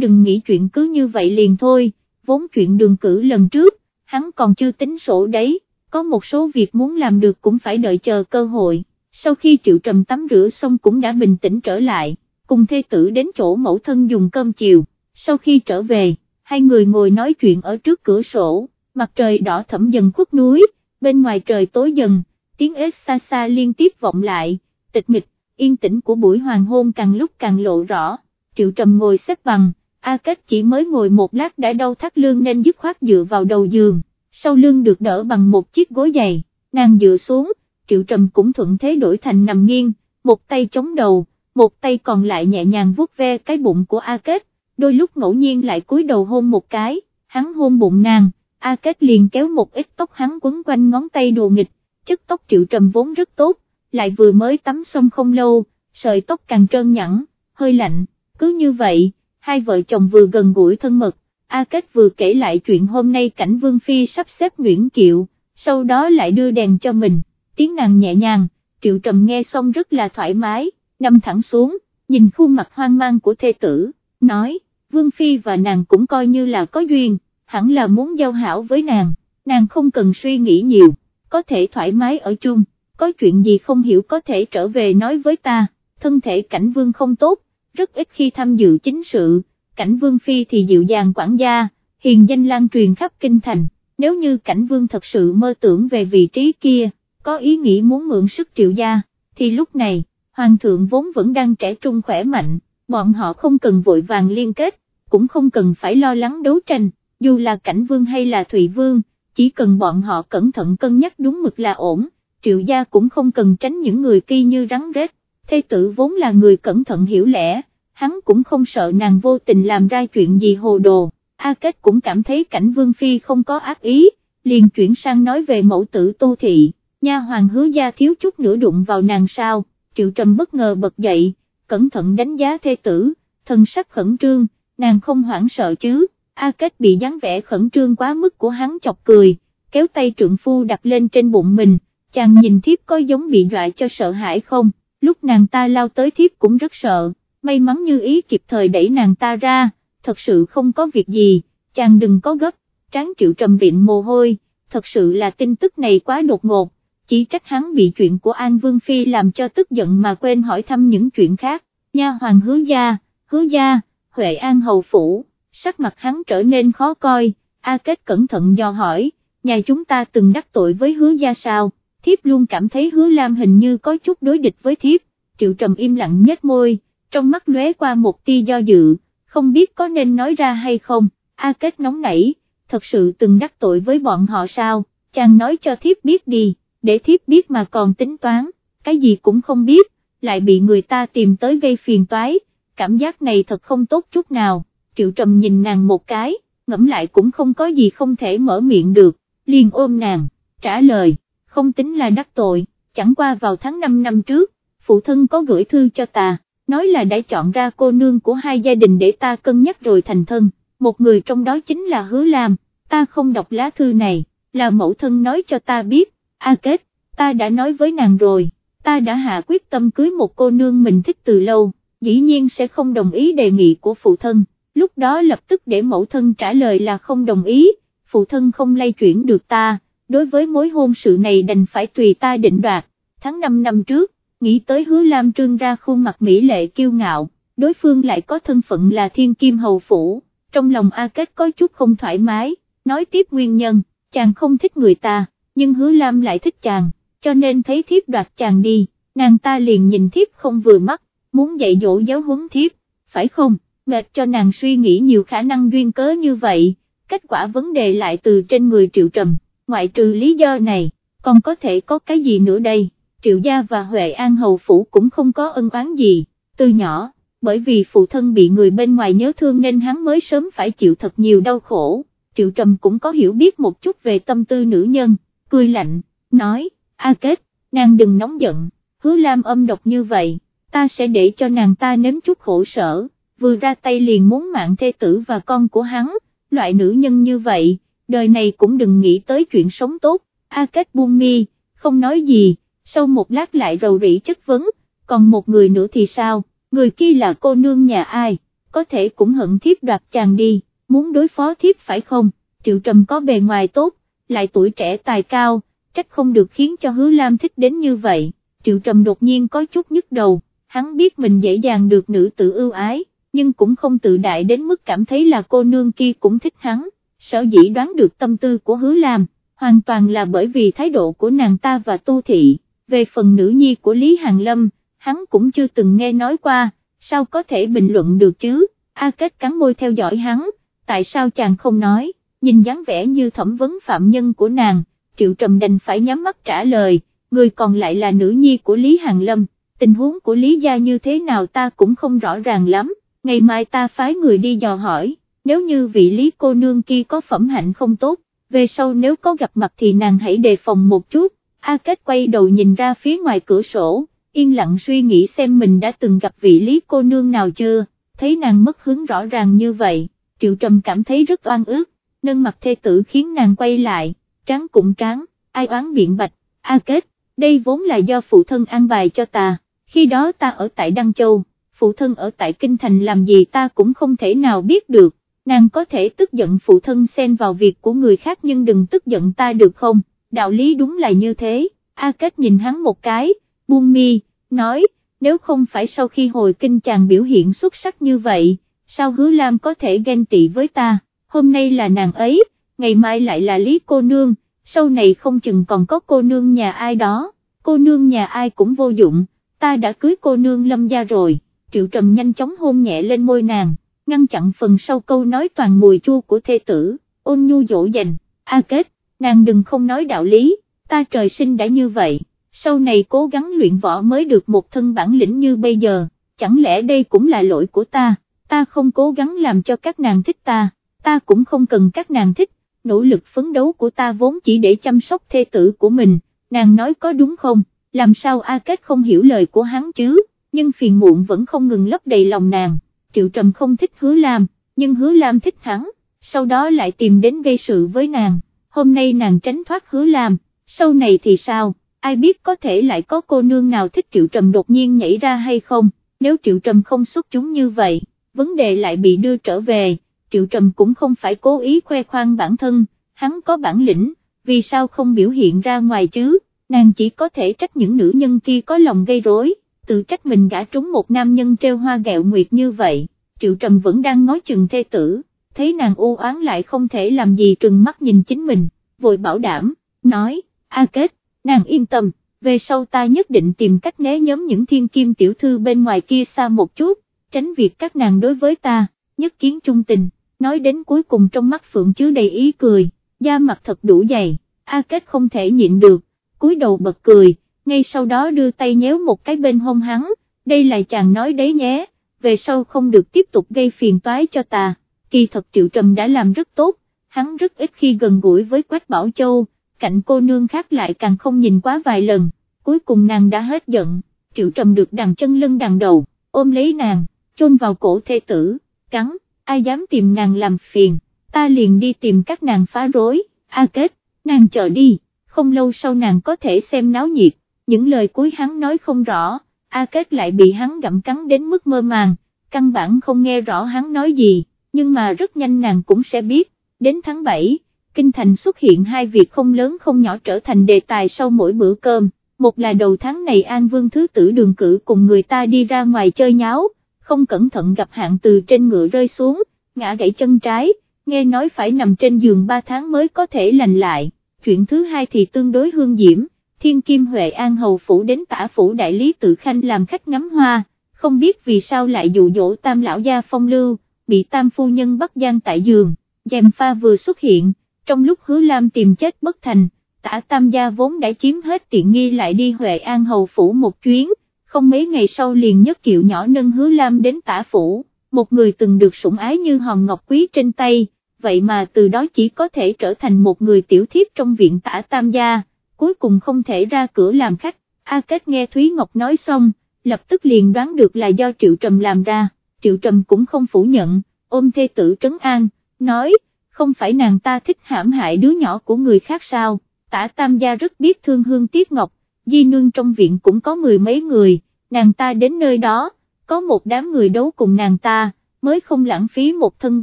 đừng nghĩ chuyện cứ như vậy liền thôi, vốn chuyện đường cử lần trước, hắn còn chưa tính sổ đấy, có một số việc muốn làm được cũng phải đợi chờ cơ hội, sau khi Triệu Trầm tắm rửa xong cũng đã bình tĩnh trở lại, cùng thê tử đến chỗ mẫu thân dùng cơm chiều, sau khi trở về, hai người ngồi nói chuyện ở trước cửa sổ, mặt trời đỏ thẫm dần khuất núi, bên ngoài trời tối dần, tiếng ếch xa xa liên tiếp vọng lại, tịch mịch, yên tĩnh của buổi hoàng hôn càng lúc càng lộ rõ, Triệu Trầm ngồi xếp bằng, A Kết chỉ mới ngồi một lát đã đau thắt lưng nên dứt khoát dựa vào đầu giường, sau lưng được đỡ bằng một chiếc gối dày, nàng dựa xuống, Triệu Trầm cũng thuận thế đổi thành nằm nghiêng, một tay chống đầu, một tay còn lại nhẹ nhàng vuốt ve cái bụng của A Kết, đôi lúc ngẫu nhiên lại cúi đầu hôn một cái, hắn hôn bụng nàng, A Kết liền kéo một ít tóc hắn quấn quanh ngón tay đùa nghịch, chất tóc Triệu Trầm vốn rất tốt, lại vừa mới tắm xong không lâu, sợi tóc càng trơn nhẵn, hơi lạnh, cứ như vậy, hai vợ chồng vừa gần gũi thân mật, A Kết vừa kể lại chuyện hôm nay cảnh Vương Phi sắp xếp Nguyễn Kiệu, sau đó lại đưa đèn cho mình, tiếng nàng nhẹ nhàng, Triệu Trầm nghe xong rất là thoải mái, nằm thẳng xuống, nhìn khuôn mặt hoang mang của thê tử, nói, Vương Phi và nàng cũng coi như là có duyên, hẳn là muốn giao hảo với nàng, nàng không cần suy nghĩ nhiều, có thể thoải mái ở chung, có chuyện gì không hiểu có thể trở về nói với ta, thân thể cảnh vương không tốt, rất ít khi tham dự chính sự, cảnh vương phi thì dịu dàng quản gia, hiền danh lan truyền khắp kinh thành, nếu như cảnh vương thật sự mơ tưởng về vị trí kia, có ý nghĩ muốn mượn sức triệu gia, thì lúc này, hoàng thượng vốn vẫn đang trẻ trung khỏe mạnh, bọn họ không cần vội vàng liên kết, cũng không cần phải lo lắng đấu tranh, dù là cảnh vương hay là thụy vương, chỉ cần bọn họ cẩn thận cân nhắc đúng mực là ổn, triệu gia cũng không cần tránh những người kia như rắn rết, thê tử vốn là người cẩn thận hiểu lẽ, hắn cũng không sợ nàng vô tình làm ra chuyện gì hồ đồ, A Kết cũng cảm thấy cảnh Vương Phi không có ác ý, liền chuyển sang nói về mẫu tử Tô Thị, nha hoàng hứa gia thiếu chút nữa đụng vào nàng sao, triệu trầm bất ngờ bật dậy, cẩn thận đánh giá thê tử, thân sắc khẩn trương, nàng không hoảng sợ chứ, A Kết bị dáng vẻ khẩn trương quá mức của hắn chọc cười, kéo tay trượng phu đặt lên trên bụng mình, chàng nhìn thiếp có giống bị dọa cho sợ hãi không, lúc nàng ta lao tới thiếp cũng rất sợ, may mắn như ý kịp thời đẩy nàng ta ra, thật sự không có việc gì, chàng đừng có gấp, tráng triệu trầm rịn mồ hôi, thật sự là tin tức này quá đột ngột, chỉ trách hắn bị chuyện của An Vương Phi làm cho tức giận mà quên hỏi thăm những chuyện khác, nha hoàng hứa gia, hứa gia, Huệ An hầu phủ, sắc mặt hắn trở nên khó coi, A Kết cẩn thận dò hỏi, nhà chúng ta từng đắc tội với hứa gia sao, thiếp luôn cảm thấy hứa Lam hình như có chút đối địch với thiếp, triệu trầm im lặng nhếch môi, trong mắt lóe qua một tia do dự, không biết có nên nói ra hay không, A Kết nóng nảy, thật sự từng đắc tội với bọn họ sao, chàng nói cho thiếp biết đi, để thiếp biết mà còn tính toán, cái gì cũng không biết, lại bị người ta tìm tới gây phiền toái, cảm giác này thật không tốt chút nào, triệu trầm nhìn nàng một cái, ngẫm lại cũng không có gì không thể mở miệng được, liền ôm nàng, trả lời, không tính là đắc tội, chẳng qua vào tháng 5 năm trước, phụ thân có gửi thư cho ta, nói là đã chọn ra cô nương của hai gia đình để ta cân nhắc rồi thành thân, một người trong đó chính là Hứa Lam, ta không đọc lá thư này, là mẫu thân nói cho ta biết, A Kết, ta đã nói với nàng rồi, ta đã hạ quyết tâm cưới một cô nương mình thích từ lâu, dĩ nhiên sẽ không đồng ý đề nghị của phụ thân, lúc đó lập tức để mẫu thân trả lời là không đồng ý, phụ thân không lay chuyển được ta, đối với mối hôn sự này đành phải tùy ta định đoạt, tháng 5 năm trước, nghĩ tới hứa Lam trương ra khuôn mặt mỹ lệ kiêu ngạo, đối phương lại có thân phận là thiên kim hầu phủ, trong lòng A Kết có chút không thoải mái, nói tiếp nguyên nhân, chàng không thích người ta, nhưng hứa Lam lại thích chàng, cho nên thấy thiếp đoạt chàng đi, nàng ta liền nhìn thiếp không vừa mắt, muốn dạy dỗ giáo huấn thiếp, phải không, mệt cho nàng suy nghĩ nhiều khả năng duyên cớ như vậy, kết quả vấn đề lại từ trên người triệu trầm, ngoại trừ lý do này, còn có thể có cái gì nữa đây, triệu gia và Huệ An Hầu Phủ cũng không có ân oán gì, từ nhỏ, bởi vì phụ thân bị người bên ngoài nhớ thương nên hắn mới sớm phải chịu thật nhiều đau khổ, triệu trầm cũng có hiểu biết một chút về tâm tư nữ nhân, cười lạnh, nói, A Kết, nàng đừng nóng giận, hứa Lam âm độc như vậy ta sẽ để cho nàng ta nếm chút khổ sở, vừa ra tay liền muốn mạng thê tử và con của hắn, loại nữ nhân như vậy, đời này cũng đừng nghĩ tới chuyện sống tốt, A Kết buông mi, không nói gì, sau một lát lại rầu rĩ chất vấn, còn một người nữa thì sao, người kia là cô nương nhà ai, có thể cũng hận thiếp đoạt chàng đi, muốn đối phó thiếp phải không, triệu trầm có bề ngoài tốt, lại tuổi trẻ tài cao, trách không được khiến cho hứa Lam thích đến như vậy, triệu trầm đột nhiên có chút nhức đầu, hắn biết mình dễ dàng được nữ tử ưu ái, nhưng cũng không tự đại đến mức cảm thấy là cô nương kia cũng thích hắn, sở dĩ đoán được tâm tư của hứa Lam, hoàn toàn là bởi vì thái độ của nàng ta và tu thị, về phần nữ nhi của Lý Hàng Lâm, hắn cũng chưa từng nghe nói qua, sao có thể bình luận được chứ, A Kết cắn môi theo dõi hắn, tại sao chàng không nói, nhìn dáng vẻ như thẩm vấn phạm nhân của nàng, Triệu Trầm đành phải nhắm mắt trả lời, người còn lại là nữ nhi của Lý Hàng Lâm, tình huống của Lý Gia như thế nào ta cũng không rõ ràng lắm, ngày mai ta phái người đi dò hỏi, nếu như vị Lý cô nương kia có phẩm hạnh không tốt, về sau nếu có gặp mặt thì nàng hãy đề phòng một chút, A Kết quay đầu nhìn ra phía ngoài cửa sổ, yên lặng suy nghĩ xem mình đã từng gặp vị Lý cô nương nào chưa, thấy nàng mất hứng rõ ràng như vậy, Triệu Trầm cảm thấy rất oan ức, nâng mặt thê tử khiến nàng quay lại, trắng cũng trắng, ai oán biện bạch, A Kết, đây vốn là do phụ thân an bài cho ta, khi đó ta ở tại Đăng Châu, phụ thân ở tại Kinh Thành làm gì ta cũng không thể nào biết được, nàng có thể tức giận phụ thân xen vào việc của người khác nhưng đừng tức giận ta được không, đạo lý đúng là như thế, A Kết nhìn hắn một cái, buông mi, nói, nếu không phải sau khi hồi kinh chàng biểu hiện xuất sắc như vậy, sao hứa Lam có thể ghen tị với ta, hôm nay là nàng ấy, ngày mai lại là Lý cô nương, sau này không chừng còn có cô nương nhà ai đó, cô nương nhà ai cũng vô dụng, ta đã cưới cô nương lâm gia rồi, triệu trầm nhanh chóng hôn nhẹ lên môi nàng, ngăn chặn phần sau câu nói toàn mùi chua của thê tử, ôn nhu dỗ dành, a kết, nàng đừng không nói đạo lý, ta trời sinh đã như vậy, sau này cố gắng luyện võ mới được một thân bản lĩnh như bây giờ, chẳng lẽ đây cũng là lỗi của ta, ta không cố gắng làm cho các nàng thích ta, ta cũng không cần các nàng thích, nỗ lực phấn đấu của ta vốn chỉ để chăm sóc thê tử của mình, nàng nói có đúng không, làm sao A Kết không hiểu lời của hắn chứ, nhưng phiền muộn vẫn không ngừng lấp đầy lòng nàng, Triệu Trầm không thích hứa Lam, nhưng hứa Lam thích hắn, sau đó lại tìm đến gây sự với nàng, hôm nay nàng tránh thoát hứa làm, sau này thì sao, ai biết có thể lại có cô nương nào thích Triệu Trầm đột nhiên nhảy ra hay không, nếu Triệu Trầm không xuất chúng như vậy, vấn đề lại bị đưa trở về Triệu Trầm cũng không phải cố ý khoe khoang bản thân, hắn có bản lĩnh, vì sao không biểu hiện ra ngoài chứ, nàng chỉ có thể trách những nữ nhân kia có lòng gây rối, tự trách mình gã trúng một nam nhân treo hoa gẹo nguyệt như vậy, Triệu Trầm vẫn đang ngó chừng thê tử, thấy nàng u oán lại không thể làm gì trừng mắt nhìn chính mình, vội bảo đảm, nói, A Kết, nàng yên tâm, về sau ta nhất định tìm cách né nhóm những thiên kim tiểu thư bên ngoài kia xa một chút, tránh việc các nàng đối với ta, nhất kiến trung tình. Nói đến cuối cùng trong mắt Phượng chứa đầy ý cười, da mặt thật đủ dày, A Kết không thể nhịn được, cúi đầu bật cười, ngay sau đó đưa tay nhéo một cái bên hông hắn, đây là chàng nói đấy nhé, về sau không được tiếp tục gây phiền toái cho ta, kỳ thật Triệu Trầm đã làm rất tốt, hắn rất ít khi gần gũi với Quách Bảo Châu, cạnh cô nương khác lại càng không nhìn quá vài lần, cuối cùng nàng đã hết giận, Triệu Trầm được đằng chân lưng đằng đầu, ôm lấy nàng, chôn vào cổ thê tử, cắn ai dám tìm nàng làm phiền, ta liền đi tìm các nàng phá rối, A Kết, nàng chờ đi, không lâu sau nàng có thể xem náo nhiệt, những lời cuối hắn nói không rõ, A Kết lại bị hắn gặm cắn đến mức mơ màng, căn bản không nghe rõ hắn nói gì, nhưng mà rất nhanh nàng cũng sẽ biết, đến tháng 7, Kinh Thành xuất hiện hai việc không lớn không nhỏ trở thành đề tài sau mỗi bữa cơm, một là đầu tháng này An Vương Thứ Tử đường cử cùng người ta đi ra ngoài chơi nháo, không cẩn thận gặp hạng từ trên ngựa rơi xuống, ngã gãy chân trái, nghe nói phải nằm trên giường 3 tháng mới có thể lành lại. Chuyện thứ hai thì tương đối hương diễm, Thiên Kim Huệ An Hầu Phủ đến tả phủ đại lý tự khanh làm khách ngắm hoa, không biết vì sao lại dụ dỗ tam lão gia phong lưu, bị tam phu nhân bắt gian tại giường, dèm pha vừa xuất hiện, trong lúc hứa lam tìm chết bất thành, tả tam gia vốn đã chiếm hết tiện nghi lại đi Huệ An Hầu Phủ một chuyến, không mấy ngày sau liền nhất kiệu nhỏ nâng hứa lam đến tả phủ, một người từng được sủng ái như hòn ngọc quý trên tay, vậy mà từ đó chỉ có thể trở thành một người tiểu thiếp trong viện tả tam gia, cuối cùng không thể ra cửa làm khách, A Kết nghe Thúy Ngọc nói xong, lập tức liền đoán được là do Triệu Trầm làm ra, Triệu Trầm cũng không phủ nhận, ôm thê tử trấn an, nói, không phải nàng ta thích hãm hại đứa nhỏ của người khác sao, tả tam gia rất biết thương hương tiếc ngọc, di nương trong viện cũng có mười mấy người, nàng ta đến nơi đó, có một đám người đấu cùng nàng ta, mới không lãng phí một thân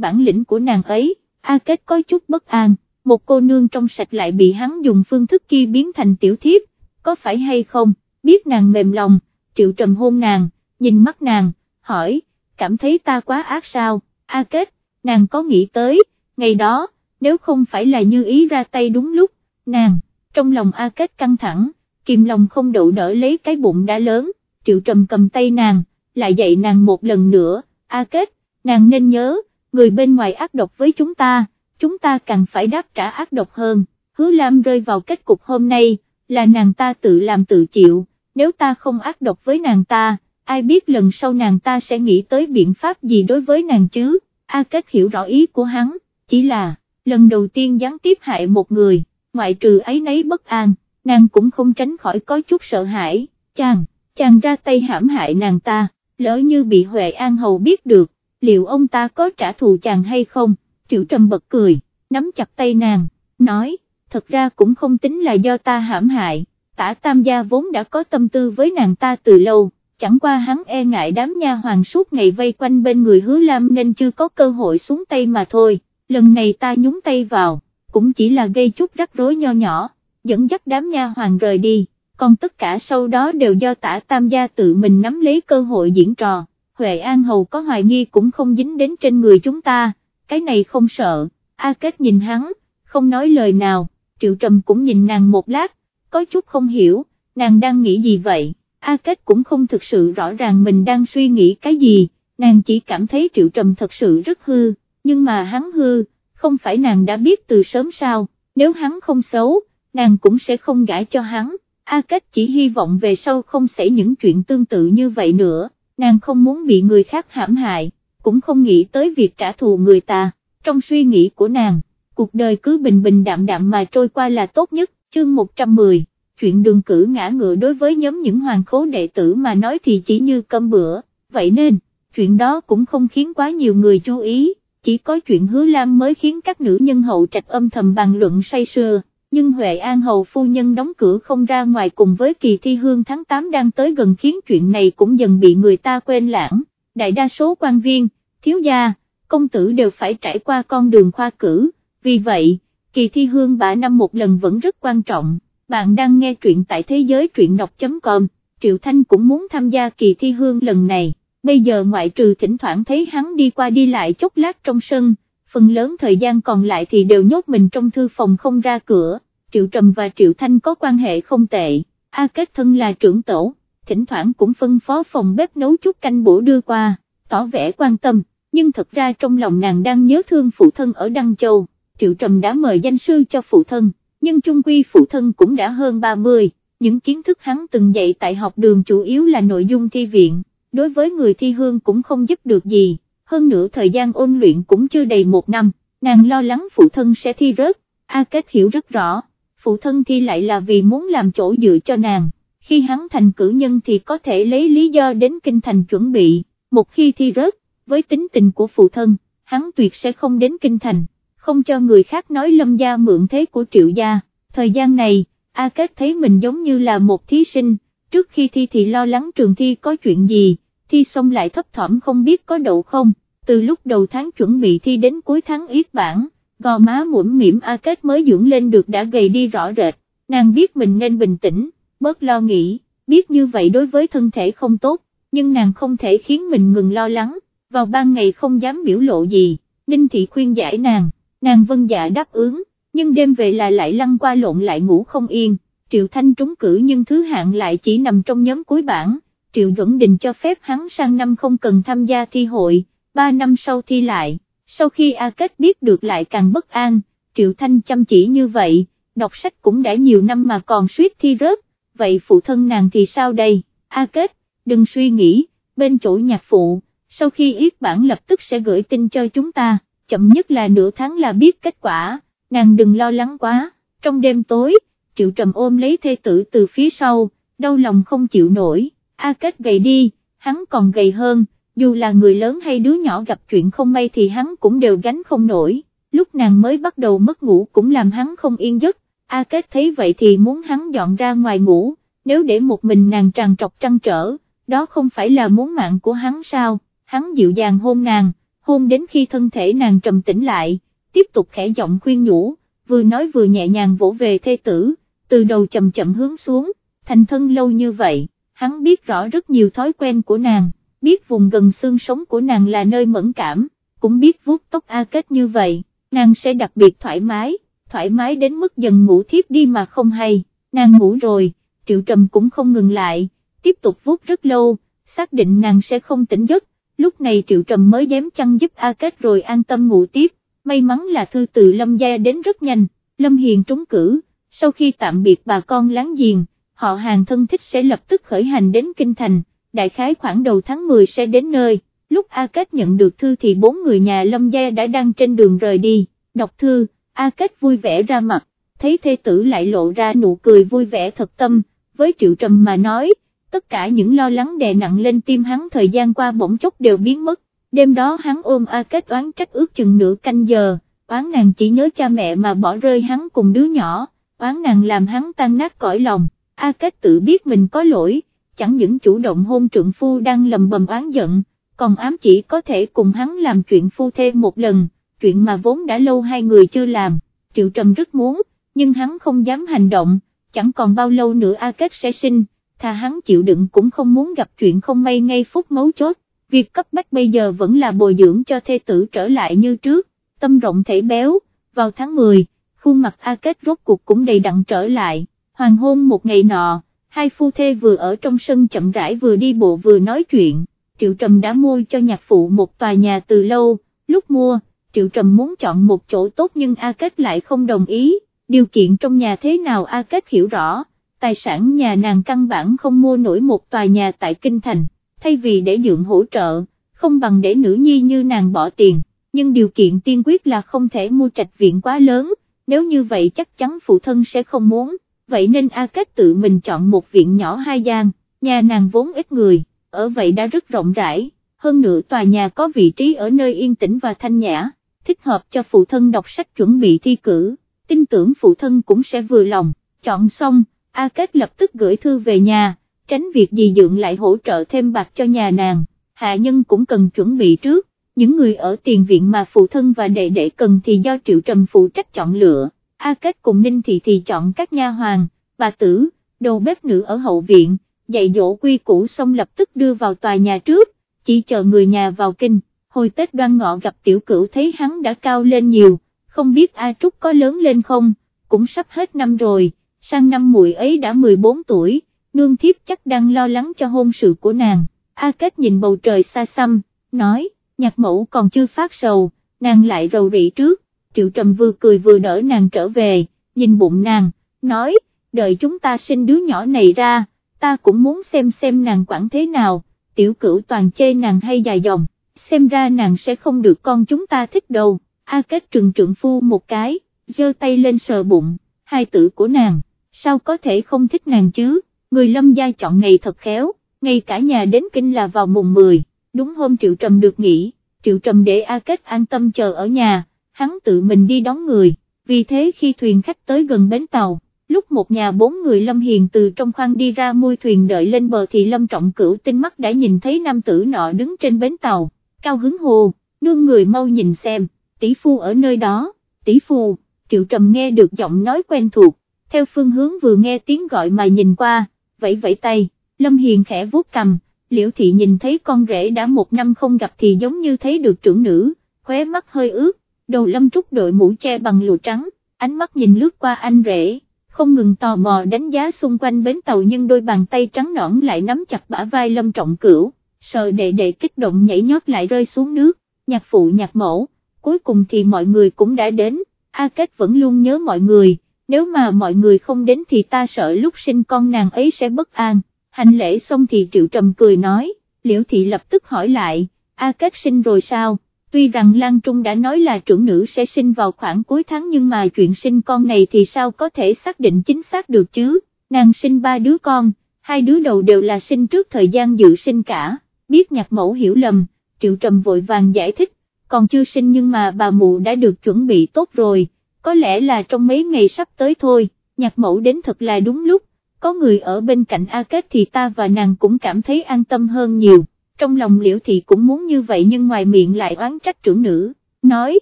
bản lĩnh của nàng ấy, A Kết có chút bất an, một cô nương trong sạch lại bị hắn dùng phương thức kia biến thành tiểu thiếp, có phải hay không, biết nàng mềm lòng, triệu trầm hôn nàng, nhìn mắt nàng, hỏi, cảm thấy ta quá ác sao, A Kết, nàng có nghĩ tới, ngày đó, nếu không phải là như ý ra tay đúng lúc, nàng, trong lòng A Kết căng thẳng, kìm lòng không đậu đỡ lấy cái bụng đã lớn, triệu trầm cầm tay nàng, lại dạy nàng một lần nữa, A Kết, nàng nên nhớ, người bên ngoài ác độc với chúng ta, chúng ta càng phải đáp trả ác độc hơn, hứa Lam rơi vào kết cục hôm nay, là nàng ta tự làm tự chịu, nếu ta không ác độc với nàng ta, ai biết lần sau nàng ta sẽ nghĩ tới biện pháp gì đối với nàng chứ, A Kết hiểu rõ ý của hắn, chỉ là, lần đầu tiên gián tiếp hại một người, ngoại trừ ấy nấy bất an, nàng cũng không tránh khỏi có chút sợ hãi, chàng, chàng ra tay hãm hại nàng ta, lỡ như bị Huệ An Hầu biết được, liệu ông ta có trả thù chàng hay không, triệu trầm bật cười, nắm chặt tay nàng, nói, thật ra cũng không tính là do ta hãm hại, tả tam gia vốn đã có tâm tư với nàng ta từ lâu, chẳng qua hắn e ngại đám nha hoàng suốt ngày vây quanh bên người hứa lam nên chưa có cơ hội xuống tay mà thôi, lần này ta nhúng tay vào, cũng chỉ là gây chút rắc rối nho nhỏ, dẫn dắt đám nha hoàng rời đi, còn tất cả sau đó đều do tả tam gia tự mình nắm lấy cơ hội diễn trò, Huệ An Hầu có hoài nghi cũng không dính đến trên người chúng ta, cái này không sợ, A Kết nhìn hắn, không nói lời nào, Triệu Trầm cũng nhìn nàng một lát, có chút không hiểu, nàng đang nghĩ gì vậy, A Kết cũng không thực sự rõ ràng mình đang suy nghĩ cái gì, nàng chỉ cảm thấy Triệu Trầm thật sự rất hư, nhưng mà hắn hư, không phải nàng đã biết từ sớm sao, nếu hắn không xấu, nàng cũng sẽ không gãi cho hắn, A Kết chỉ hy vọng về sau không xảy những chuyện tương tự như vậy nữa, nàng không muốn bị người khác hãm hại, cũng không nghĩ tới việc trả thù người ta, trong suy nghĩ của nàng, cuộc đời cứ bình bình đạm đạm mà trôi qua là tốt nhất, chương 110, chuyện đường cử ngã ngựa đối với nhóm những hoàng khố đệ tử mà nói thì chỉ như cơm bữa, vậy nên, chuyện đó cũng không khiến quá nhiều người chú ý, chỉ có chuyện hứa lam mới khiến các nữ nhân hậu trạch âm thầm bàn luận say sưa. Nhưng Huệ An Hầu phu nhân đóng cửa không ra ngoài cùng với kỳ thi hương tháng 8 đang tới gần khiến chuyện này cũng dần bị người ta quên lãng, đại đa số quan viên, thiếu gia, công tử đều phải trải qua con đường khoa cử, vì vậy, kỳ thi hương bả năm một lần vẫn rất quan trọng, bạn đang nghe truyện tại thế giới truyện đọc.com, Triệu Thanh cũng muốn tham gia kỳ thi hương lần này, bây giờ ngoại trừ thỉnh thoảng thấy hắn đi qua đi lại chốc lát trong sân, phần lớn thời gian còn lại thì đều nhốt mình trong thư phòng không ra cửa, Triệu Trầm và Triệu Thanh có quan hệ không tệ, A Kết thân là trưởng tổ, thỉnh thoảng cũng phân phó phòng bếp nấu chút canh bổ đưa qua, tỏ vẻ quan tâm, nhưng thật ra trong lòng nàng đang nhớ thương phụ thân ở Đăng Châu, Triệu Trầm đã mời danh sư cho phụ thân, nhưng chung quy phụ thân cũng đã hơn 30, những kiến thức hắn từng dạy tại học đường chủ yếu là nội dung thi viện, đối với người thi hương cũng không giúp được gì, hơn nữa thời gian ôn luyện cũng chưa đầy một năm, nàng lo lắng phụ thân sẽ thi rớt, A Kết hiểu rất rõ phụ thân thi lại là vì muốn làm chỗ dựa cho nàng, khi hắn thành cử nhân thì có thể lấy lý do đến kinh thành chuẩn bị, một khi thi rớt, với tính tình của phụ thân, hắn tuyệt sẽ không đến kinh thành, không cho người khác nói lâm gia mượn thế của triệu gia, thời gian này, A Kết thấy mình giống như là một thí sinh, trước khi thi thì lo lắng trường thi có chuyện gì, thi xong lại thấp thỏm không biết có đậu không, từ lúc đầu tháng chuẩn bị thi đến cuối tháng yết bản gò má mũm mỉm A Kết mới dưỡng lên được đã gầy đi rõ rệt, nàng biết mình nên bình tĩnh, bớt lo nghĩ, biết như vậy đối với thân thể không tốt, nhưng nàng không thể khiến mình ngừng lo lắng, vào ban ngày không dám biểu lộ gì, Ninh Thị khuyên giải nàng, nàng vân dạ đáp ứng, nhưng đêm về là lại lăn qua lộn lại ngủ không yên, Triệu Thanh trúng cử nhưng thứ hạng lại chỉ nằm trong nhóm cuối bảng, Triệu Duẩn Đình cho phép hắn sang năm không cần tham gia thi hội, 3 năm sau thi lại. Sau khi A Kết biết được lại càng bất an, Triệu Thanh chăm chỉ như vậy, đọc sách cũng đã nhiều năm mà còn suýt thi rớt, vậy phụ thân nàng thì sao đây, A Kết, đừng suy nghĩ, bên chỗ nhạc phụ, sau khi yết bản lập tức sẽ gửi tin cho chúng ta, chậm nhất là nửa tháng là biết kết quả, nàng đừng lo lắng quá, trong đêm tối, Triệu Trầm ôm lấy thê tử từ phía sau, đau lòng không chịu nổi, A Kết gầy đi, hắn còn gầy hơn dù là người lớn hay đứa nhỏ gặp chuyện không may thì hắn cũng đều gánh không nổi, lúc nàng mới bắt đầu mất ngủ cũng làm hắn không yên giấc, A Kết thấy vậy thì muốn hắn dọn ra ngoài ngủ, nếu để một mình nàng tràn trọc trăn trở, đó không phải là muốn mạng của hắn sao, hắn dịu dàng hôn nàng, hôn đến khi thân thể nàng trầm tĩnh lại, tiếp tục khẽ giọng khuyên nhủ, vừa nói vừa nhẹ nhàng vỗ về thê tử, từ đầu chậm chậm hướng xuống, thành thân lâu như vậy, hắn biết rõ rất nhiều thói quen của nàng, biết vùng gần xương sống của nàng là nơi mẫn cảm, cũng biết vuốt tóc A Kết như vậy, nàng sẽ đặc biệt thoải mái, thoải mái đến mức dần ngủ thiếp đi mà không hay, nàng ngủ rồi, Triệu Trầm cũng không ngừng lại, tiếp tục vuốt rất lâu, xác định nàng sẽ không tỉnh giấc, lúc này Triệu Trầm mới dám chăn giúp A Kết rồi an tâm ngủ tiếp, may mắn là thư từ Lâm Gia đến rất nhanh, Lâm Hiền trúng cử, sau khi tạm biệt bà con láng giềng, họ hàng thân thích sẽ lập tức khởi hành đến Kinh Thành, đại khái khoảng đầu tháng 10 sẽ đến nơi, lúc A Kết nhận được thư thì bốn người nhà Lâm Gia đã đang trên đường rời đi, đọc thư, A Kết vui vẻ ra mặt, thấy thê tử lại lộ ra nụ cười vui vẻ thật tâm, với Triệu Trầm mà nói, tất cả những lo lắng đè nặng lên tim hắn thời gian qua bỗng chốc đều biến mất, đêm đó hắn ôm A Kết oán trách ước chừng nửa canh giờ, oán nàng chỉ nhớ cha mẹ mà bỏ rơi hắn cùng đứa nhỏ, oán nàng làm hắn tan nát cõi lòng, A Kết tự biết mình có lỗi, chẳng những chủ động hôn trượng phu đang lầm bầm oán giận, còn ám chỉ có thể cùng hắn làm chuyện phu thêm một lần, chuyện mà vốn đã lâu hai người chưa làm, Triệu Trầm rất muốn, nhưng hắn không dám hành động, chẳng còn bao lâu nữa A Kết sẽ sinh, thà hắn chịu đựng cũng không muốn gặp chuyện không may ngay phút mấu chốt, việc cấp bách bây giờ vẫn là bồi dưỡng cho thê tử trở lại như trước, tâm rộng thể béo, vào tháng 10, khuôn mặt A Kết rốt cuộc cũng đầy đặn trở lại, hoàng hôn một ngày nọ, hai phu thê vừa ở trong sân chậm rãi vừa đi bộ vừa nói chuyện, Triệu Trầm đã mua cho nhạc phụ một tòa nhà từ lâu, lúc mua, Triệu Trầm muốn chọn một chỗ tốt nhưng A Kết lại không đồng ý, điều kiện trong nhà thế nào A Kết hiểu rõ, tài sản nhà nàng căn bản không mua nổi một tòa nhà tại Kinh Thành, thay vì để dượng hỗ trợ, không bằng để nữ nhi như nàng bỏ tiền, nhưng điều kiện tiên quyết là không thể mua trạch viện quá lớn, nếu như vậy chắc chắn phụ thân sẽ không muốn, vậy nên A Kết tự mình chọn một viện nhỏ hai gian, nhà nàng vốn ít người, ở vậy đã rất rộng rãi, hơn nữa tòa nhà có vị trí ở nơi yên tĩnh và thanh nhã, thích hợp cho phụ thân đọc sách chuẩn bị thi cử, tin tưởng phụ thân cũng sẽ vừa lòng, chọn xong, A Kết lập tức gửi thư về nhà, tránh việc gì dượng lại hỗ trợ thêm bạc cho nhà nàng, hạ nhân cũng cần chuẩn bị trước, những người ở tiền viện mà phụ thân và đệ đệ cần thì do Triệu Trầm phụ trách chọn lựa, A Kết cùng Ninh Thị thì chọn các nha hoàng, bà tử, đầu bếp nữ ở hậu viện, dạy dỗ quy củ xong lập tức đưa vào tòa nhà trước, chỉ chờ người nhà vào kinh, hồi Tết đoan ngọ gặp tiểu cửu thấy hắn đã cao lên nhiều, không biết A Trúc có lớn lên không, cũng sắp hết năm rồi, sang năm muội ấy đã 14 tuổi, nương thiếp chắc đang lo lắng cho hôn sự của nàng, A Kết nhìn bầu trời xa xăm, nói, nhạc mẫu còn chưa phát sầu, nàng lại rầu rĩ trước, Triệu Trầm vừa cười vừa đỡ nàng trở về, nhìn bụng nàng, nói, đợi chúng ta sinh đứa nhỏ này ra, ta cũng muốn xem xem nàng quản thế nào, tiểu cửu toàn chê nàng hay dài dòng, xem ra nàng sẽ không được con chúng ta thích đâu, A Kết trừng trượng phu một cái, giơ tay lên sờ bụng, hai tử của nàng, sao có thể không thích nàng chứ, người lâm gia chọn ngày thật khéo, ngay cả nhà đến kinh là vào mùng 10, đúng hôm Triệu Trầm được nghỉ, Triệu Trầm để A Kết an tâm chờ ở nhà, hắn tự mình đi đón người, vì thế khi thuyền khách tới gần bến tàu, lúc một nhà bốn người Lâm Hiền từ trong khoang đi ra mui thuyền đợi lên bờ thì Lâm Trọng Cửu tinh mắt đã nhìn thấy nam tử nọ đứng trên bến tàu, cao hứng hồ, nương người mau nhìn xem, tỷ phu ở nơi đó, tỷ phu, Triệu Trầm nghe được giọng nói quen thuộc, theo phương hướng vừa nghe tiếng gọi mà nhìn qua, vẫy vẫy tay, Lâm Hiền khẽ vuốt cầm, liễu thị nhìn thấy con rể đã một năm không gặp thì giống như thấy được trưởng nữ, khóe mắt hơi ướt, đầu Lâm Trúc đội mũ che bằng lụa trắng, ánh mắt nhìn lướt qua anh rể, không ngừng tò mò đánh giá xung quanh bến tàu nhưng đôi bàn tay trắng nõn lại nắm chặt bả vai Lâm Trọng Cửu, sợ đệ đệ kích động nhảy nhót lại rơi xuống nước, nhạc phụ nhạc mẫu, cuối cùng thì mọi người cũng đã đến, A Kết vẫn luôn nhớ mọi người, nếu mà mọi người không đến thì ta sợ lúc sinh con nàng ấy sẽ bất an, hành lễ xong thì Triệu Trầm cười nói, Liễu Thị lập tức hỏi lại, A Kết sinh rồi sao? Tuy rằng Lan Trung đã nói là trưởng nữ sẽ sinh vào khoảng cuối tháng nhưng mà chuyện sinh con này thì sao có thể xác định chính xác được chứ, nàng sinh ba đứa con, hai đứa đầu đều là sinh trước thời gian dự sinh cả, biết nhạc mẫu hiểu lầm, Triệu Trầm vội vàng giải thích, còn chưa sinh nhưng mà bà mụ đã được chuẩn bị tốt rồi, có lẽ là trong mấy ngày sắp tới thôi, nhạc mẫu đến thật là đúng lúc, có người ở bên cạnh A Kết thì ta và nàng cũng cảm thấy an tâm hơn nhiều, trong lòng liễu thị cũng muốn như vậy nhưng ngoài miệng lại oán trách trưởng nữ, nói,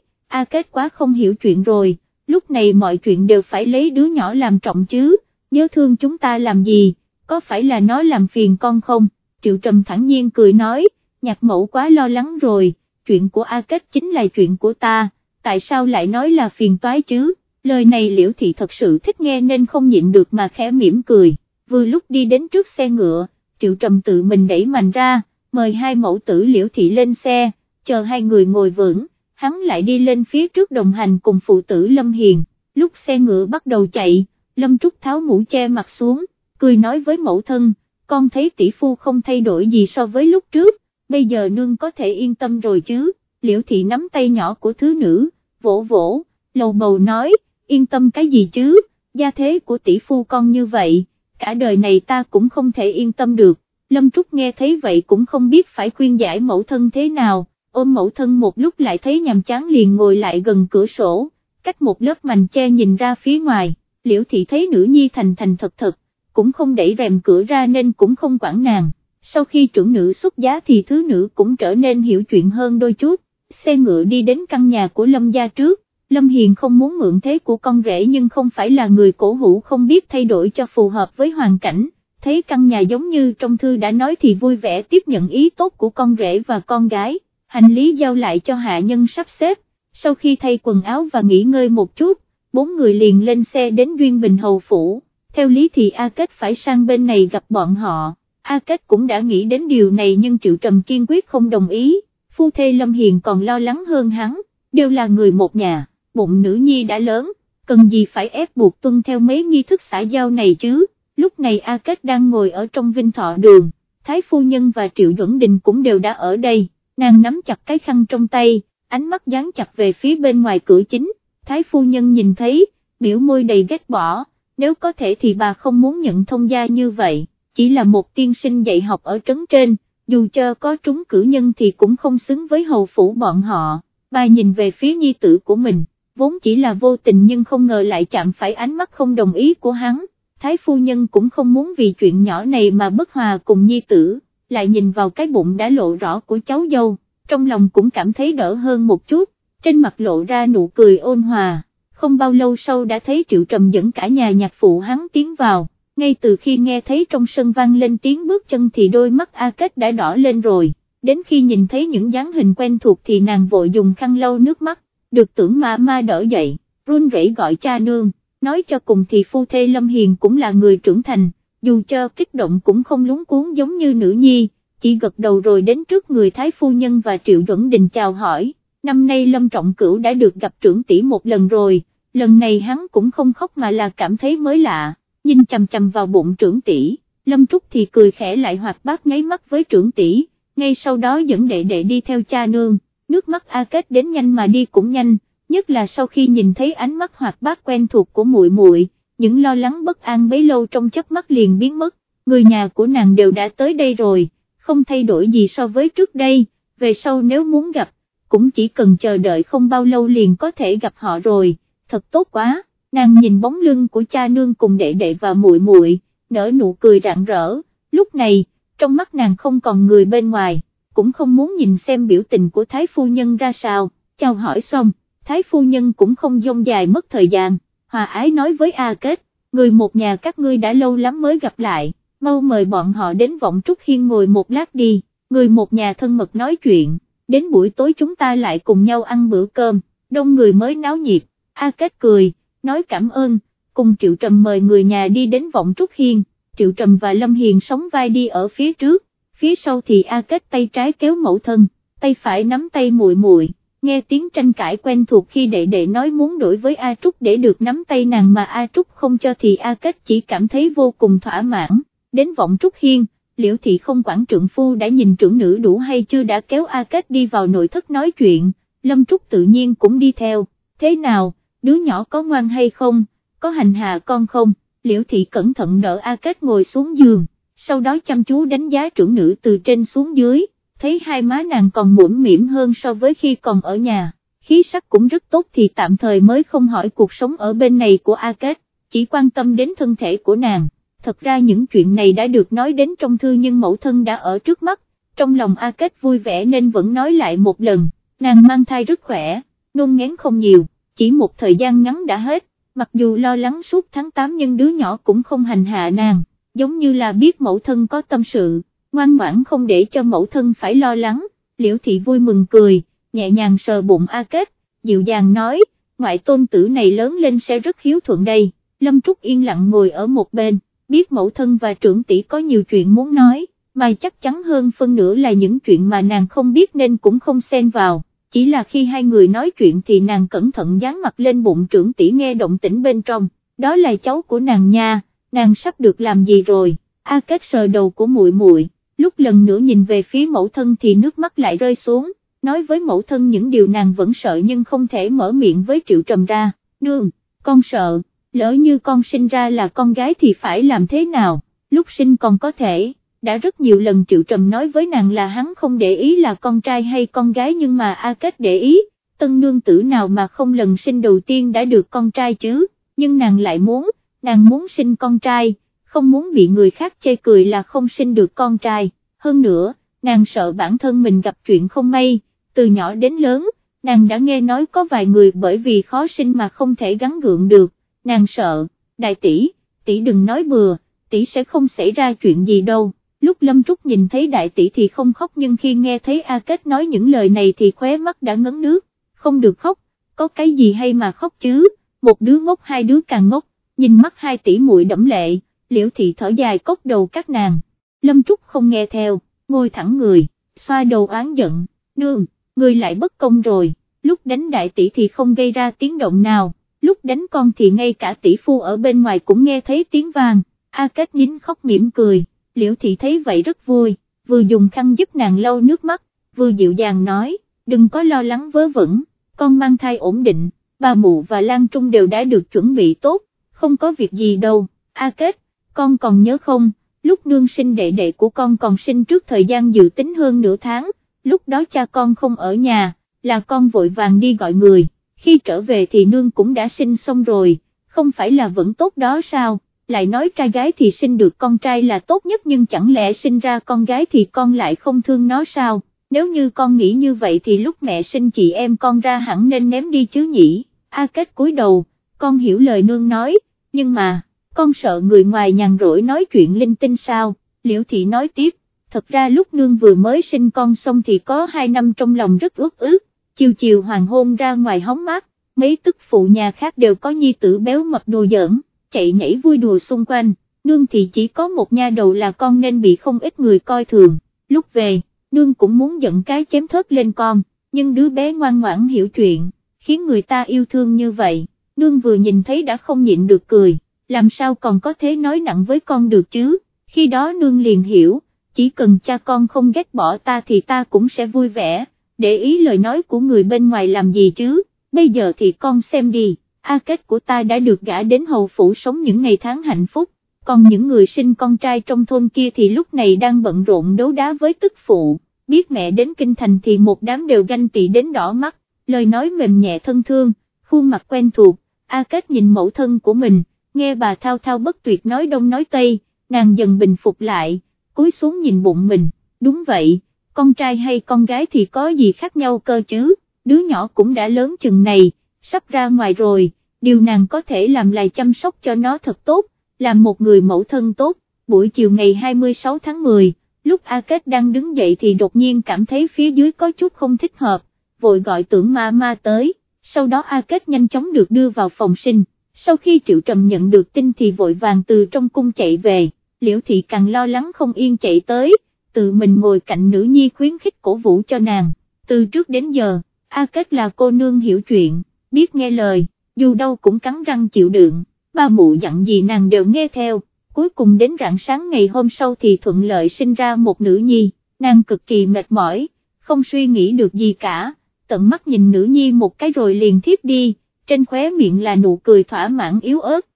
A Kết quá không hiểu chuyện rồi, lúc này mọi chuyện đều phải lấy đứa nhỏ làm trọng chứ, nhớ thương chúng ta làm gì, có phải là nó làm phiền con không, Triệu Trầm thẳng nhiên cười nói, nhạc mẫu quá lo lắng rồi, chuyện của A Kết chính là chuyện của ta, tại sao lại nói là phiền toái chứ, lời này liễu thị thật sự thích nghe nên không nhịn được mà khẽ mỉm cười, vừa lúc đi đến trước xe ngựa, Triệu Trầm tự mình đẩy mạnh ra, mời hai mẫu tử liễu thị lên xe, chờ hai người ngồi vững, hắn lại đi lên phía trước đồng hành cùng phụ tử Lâm Hiền, lúc xe ngựa bắt đầu chạy, Lâm Trúc tháo mũ che mặt xuống, cười nói với mẫu thân, con thấy tỷ phu không thay đổi gì so với lúc trước, bây giờ nương có thể yên tâm rồi chứ, liễu thị nắm tay nhỏ của thứ nữ, vỗ vỗ, lầu bầu nói, yên tâm cái gì chứ, gia thế của tỷ phu con như vậy, cả đời này ta cũng không thể yên tâm được, Lâm Trúc nghe thấy vậy cũng không biết phải khuyên giải mẫu thân thế nào, ôm mẫu thân một lúc lại thấy nhàm chán liền ngồi lại gần cửa sổ, cách một lớp mành che nhìn ra phía ngoài, liễu thị thấy nữ nhi thành thành thật thật, cũng không đẩy rèm cửa ra nên cũng không quản nàng, sau khi trưởng nữ xuất giá thì thứ nữ cũng trở nên hiểu chuyện hơn đôi chút, xe ngựa đi đến căn nhà của Lâm gia trước, Lâm Hiền không muốn mượn thế của con rể nhưng không phải là người cổ hủ không biết thay đổi cho phù hợp với hoàn cảnh, thấy căn nhà giống như trong thư đã nói thì vui vẻ tiếp nhận ý tốt của con rể và con gái, hành lý giao lại cho hạ nhân sắp xếp, sau khi thay quần áo và nghỉ ngơi một chút, bốn người liền lên xe đến Duyên Bình Hầu Phủ, theo lý thì A Kết phải sang bên này gặp bọn họ, A Kết cũng đã nghĩ đến điều này nhưng Triệu Trầm kiên quyết không đồng ý, phu thê Lâm Hiền còn lo lắng hơn hắn, đều là người một nhà, bụng nữ nhi đã lớn, cần gì phải ép buộc tuân theo mấy nghi thức xã giao này chứ, lúc này A Kết đang ngồi ở trong vinh thọ đường, Thái Phu Nhân và Triệu Duẩn Đình cũng đều đã ở đây, nàng nắm chặt cái khăn trong tay, ánh mắt dán chặt về phía bên ngoài cửa chính, Thái Phu Nhân nhìn thấy, biểu môi đầy ghét bỏ, nếu có thể thì bà không muốn nhận thông gia như vậy, chỉ là một tiên sinh dạy học ở trấn trên, dù cho có trúng cử nhân thì cũng không xứng với hầu phủ bọn họ, bà nhìn về phía nhi tử của mình, vốn chỉ là vô tình nhưng không ngờ lại chạm phải ánh mắt không đồng ý của hắn, Thái Phu Nhân cũng không muốn vì chuyện nhỏ này mà bất hòa cùng nhi tử, lại nhìn vào cái bụng đã lộ rõ của cháu dâu, trong lòng cũng cảm thấy đỡ hơn một chút, trên mặt lộ ra nụ cười ôn hòa, không bao lâu sau đã thấy Triệu Trầm dẫn cả nhà nhạc phụ hắn tiến vào, ngay từ khi nghe thấy trong sân vang lên tiếng bước chân thì đôi mắt A Kết đã đỏ lên rồi, đến khi nhìn thấy những dáng hình quen thuộc thì nàng vội dùng khăn lau nước mắt, được tưởng ma ma đỡ dậy, run rẩy gọi cha nương, nói cho cùng thì phu thê Lâm Hiền cũng là người trưởng thành, dù cho kích động cũng không lúng cuốn giống như nữ nhi, chỉ gật đầu rồi đến trước người Thái Phu Nhân và Triệu Duẩn Đình chào hỏi, năm nay Lâm Trọng Cửu đã được gặp trưởng tỷ một lần rồi, lần này hắn cũng không khóc mà là cảm thấy mới lạ, nhìn chầm chầm vào bụng trưởng tỷ, Lâm Trúc thì cười khẽ lại hoạt bát nháy mắt với trưởng tỷ, ngay sau đó dẫn đệ đệ đi theo cha nương, nước mắt A Kết đến nhanh mà đi cũng nhanh, nhất là sau khi nhìn thấy ánh mắt hoạt bát quen thuộc của muội muội, những lo lắng bất an bấy lâu trong chớp mắt liền biến mất, người nhà của nàng đều đã tới đây rồi, không thay đổi gì so với trước đây, về sau nếu muốn gặp, cũng chỉ cần chờ đợi không bao lâu liền có thể gặp họ rồi, thật tốt quá, nàng nhìn bóng lưng của cha nương cùng đệ đệ và muội muội, nở nụ cười rạng rỡ, lúc này, trong mắt nàng không còn người bên ngoài, cũng không muốn nhìn xem biểu tình của Thái Phu Nhân ra sao, chào hỏi xong, Thái Phu Nhân cũng không dông dài mất thời gian, hòa ái nói với A Kết, người một nhà các ngươi đã lâu lắm mới gặp lại, mau mời bọn họ đến vọng Trúc Hiên ngồi một lát đi, người một nhà thân mật nói chuyện, đến buổi tối chúng ta lại cùng nhau ăn bữa cơm, đông người mới náo nhiệt, A Kết cười, nói cảm ơn, cùng Triệu Trầm mời người nhà đi đến vọng Trúc Hiên, Triệu Trầm và Lâm Hiền sống vai đi ở phía trước, phía sau thì A Kết tay trái kéo mẫu thân, tay phải nắm tay muội muội. nghe tiếng tranh cãi quen thuộc khi đệ đệ nói muốn đổi với A Trúc để được nắm tay nàng mà A Trúc không cho thì A Kết chỉ cảm thấy vô cùng thỏa mãn, đến vọng Trúc Hiên, liễu thị không quản trượng phu đã nhìn trưởng nữ đủ hay chưa đã kéo A Kết đi vào nội thất nói chuyện, Lâm Trúc tự nhiên cũng đi theo, thế nào, đứa nhỏ có ngoan hay không, có hành hạ con không, liễu thị cẩn thận đỡ A Kết ngồi xuống giường, sau đó chăm chú đánh giá trưởng nữ từ trên xuống dưới, thấy hai má nàng còn mũm mỉm hơn so với khi còn ở nhà, khí sắc cũng rất tốt thì tạm thời mới không hỏi cuộc sống ở bên này của A Kết, chỉ quan tâm đến thân thể của nàng. Thật ra những chuyện này đã được nói đến trong thư nhưng mẫu thân đã ở trước mắt, trong lòng A Kết vui vẻ nên vẫn nói lại một lần, nàng mang thai rất khỏe, nôn ngén không nhiều, chỉ một thời gian ngắn đã hết, mặc dù lo lắng suốt tháng 8 nhưng đứa nhỏ cũng không hành hạ nàng, giống như là biết mẫu thân có tâm sự, ngoan ngoãn không để cho mẫu thân phải lo lắng, liễu thị vui mừng cười, nhẹ nhàng sờ bụng A Kết, dịu dàng nói, ngoại tôn tử này lớn lên sẽ rất hiếu thuận đây, Lâm Trúc yên lặng ngồi ở một bên, biết mẫu thân và trưởng tỷ có nhiều chuyện muốn nói, mà chắc chắn hơn phân nửa là những chuyện mà nàng không biết nên cũng không xen vào, chỉ là khi hai người nói chuyện thì nàng cẩn thận dán mặt lên bụng trưởng tỷ nghe động tĩnh bên trong, đó là cháu của nàng nha, nàng sắp được làm gì rồi, A Kết sờ đầu của muội muội, lúc lần nữa nhìn về phía mẫu thân thì nước mắt lại rơi xuống, nói với mẫu thân những điều nàng vẫn sợ nhưng không thể mở miệng với Triệu Trầm ra, nương, con sợ, lỡ như con sinh ra là con gái thì phải làm thế nào, lúc sinh còn có thể, đã rất nhiều lần Triệu Trầm nói với nàng là hắn không để ý là con trai hay con gái nhưng mà A Kết để ý, tân nương tử nào mà không lần sinh đầu tiên đã được con trai chứ, nhưng nàng lại muốn, nàng muốn sinh con trai, không muốn bị người khác chê cười là không sinh được con trai, hơn nữa, nàng sợ bản thân mình gặp chuyện không may, từ nhỏ đến lớn, nàng đã nghe nói có vài người bởi vì khó sinh mà không thể gắn gượng được, nàng sợ, đại tỷ, tỷ đừng nói bừa, tỷ sẽ không xảy ra chuyện gì đâu. Lúc Lâm Trúc nhìn thấy đại tỷ thì không khóc nhưng khi nghe thấy A Kết nói những lời này thì khóe mắt đã ngấn nước, không được khóc, có cái gì hay mà khóc chứ, một đứa ngốc hai đứa càng ngốc, nhìn mắt hai tỷ muội đẫm lệ, liễu thị thở dài cốc đầu các nàng, Lâm Trúc không nghe theo, ngồi thẳng người, xoa đầu oán giận, nương, người lại bất công rồi, lúc đánh đại tỷ thì không gây ra tiếng động nào. Lúc đánh con thì ngay cả tỷ phu ở bên ngoài cũng nghe thấy tiếng vàng A Kết nhín khóc mỉm cười, liễu thị thấy vậy rất vui, vừa dùng khăn giúp nàng lau nước mắt, vừa dịu dàng nói, đừng có lo lắng vớ vẩn, con mang thai ổn định, bà mụ và Lan Trung đều đã được chuẩn bị tốt, không có việc gì đâu, A Kết, con còn nhớ không, lúc nương sinh đệ đệ của con còn sinh trước thời gian dự tính hơn nửa tháng, lúc đó cha con không ở nhà, là con vội vàng đi gọi người khi trở về thì nương cũng đã sinh xong rồi, không phải là vẫn tốt đó sao, lại nói trai gái thì sinh được con trai là tốt nhất nhưng chẳng lẽ sinh ra con gái thì con lại không thương nó sao, nếu như con nghĩ như vậy thì lúc mẹ sinh chị em con ra hẳn nên ném đi chứ nhỉ, A Kết cúi đầu, con hiểu lời nương nói, nhưng mà, con sợ người ngoài nhàn rỗi nói chuyện linh tinh sao, liễu thị nói tiếp, thật ra lúc nương vừa mới sinh con xong thì có hai năm trong lòng rất ướt ướt, chiều chiều hoàng hôn ra ngoài hóng mát, mấy tức phụ nhà khác đều có nhi tử béo mập đồ giỡn, chạy nhảy vui đùa xung quanh, nương thì chỉ có một nha đầu là con nên bị không ít người coi thường, lúc về, nương cũng muốn giận cái chém thớt lên con, nhưng đứa bé ngoan ngoãn hiểu chuyện, khiến người ta yêu thương như vậy, nương vừa nhìn thấy đã không nhịn được cười, làm sao còn có thế nói nặng với con được chứ, khi đó nương liền hiểu, chỉ cần cha con không ghét bỏ ta thì ta cũng sẽ vui vẻ để ý lời nói của người bên ngoài làm gì chứ, bây giờ thì con xem đi, A Kết của ta đã được gả đến hầu phủ sống những ngày tháng hạnh phúc, còn những người sinh con trai trong thôn kia thì lúc này đang bận rộn đấu đá với tức phụ, biết mẹ đến kinh thành thì một đám đều ganh tị đến đỏ mắt, lời nói mềm nhẹ thân thương, khuôn mặt quen thuộc, A Kết nhìn mẫu thân của mình, nghe bà thao thao bất tuyệt nói đông nói tây, nàng dần bình phục lại, cúi xuống nhìn bụng mình, đúng vậy con trai hay con gái thì có gì khác nhau cơ chứ, đứa nhỏ cũng đã lớn chừng này, sắp ra ngoài rồi, điều nàng có thể làm là chăm sóc cho nó thật tốt, làm một người mẫu thân tốt, buổi chiều ngày 26 tháng 10, lúc A Kết đang đứng dậy thì đột nhiên cảm thấy phía dưới có chút không thích hợp, vội gọi tưởng ma ma tới, sau đó A Kết nhanh chóng được đưa vào phòng sinh, sau khi Triệu Trầm nhận được tin thì vội vàng từ trong cung chạy về, liễu thị càng lo lắng không yên chạy tới, tự mình ngồi cạnh nữ nhi khuyến khích cổ vũ cho nàng, từ trước đến giờ, A Kết là cô nương hiểu chuyện, biết nghe lời, dù đâu cũng cắn răng chịu đựng, ba mụ dặn gì nàng đều nghe theo, cuối cùng đến rạng sáng ngày hôm sau thì thuận lợi sinh ra một nữ nhi, nàng cực kỳ mệt mỏi, không suy nghĩ được gì cả, tận mắt nhìn nữ nhi một cái rồi liền thiếp đi, trên khóe miệng là nụ cười thỏa mãn yếu ớt,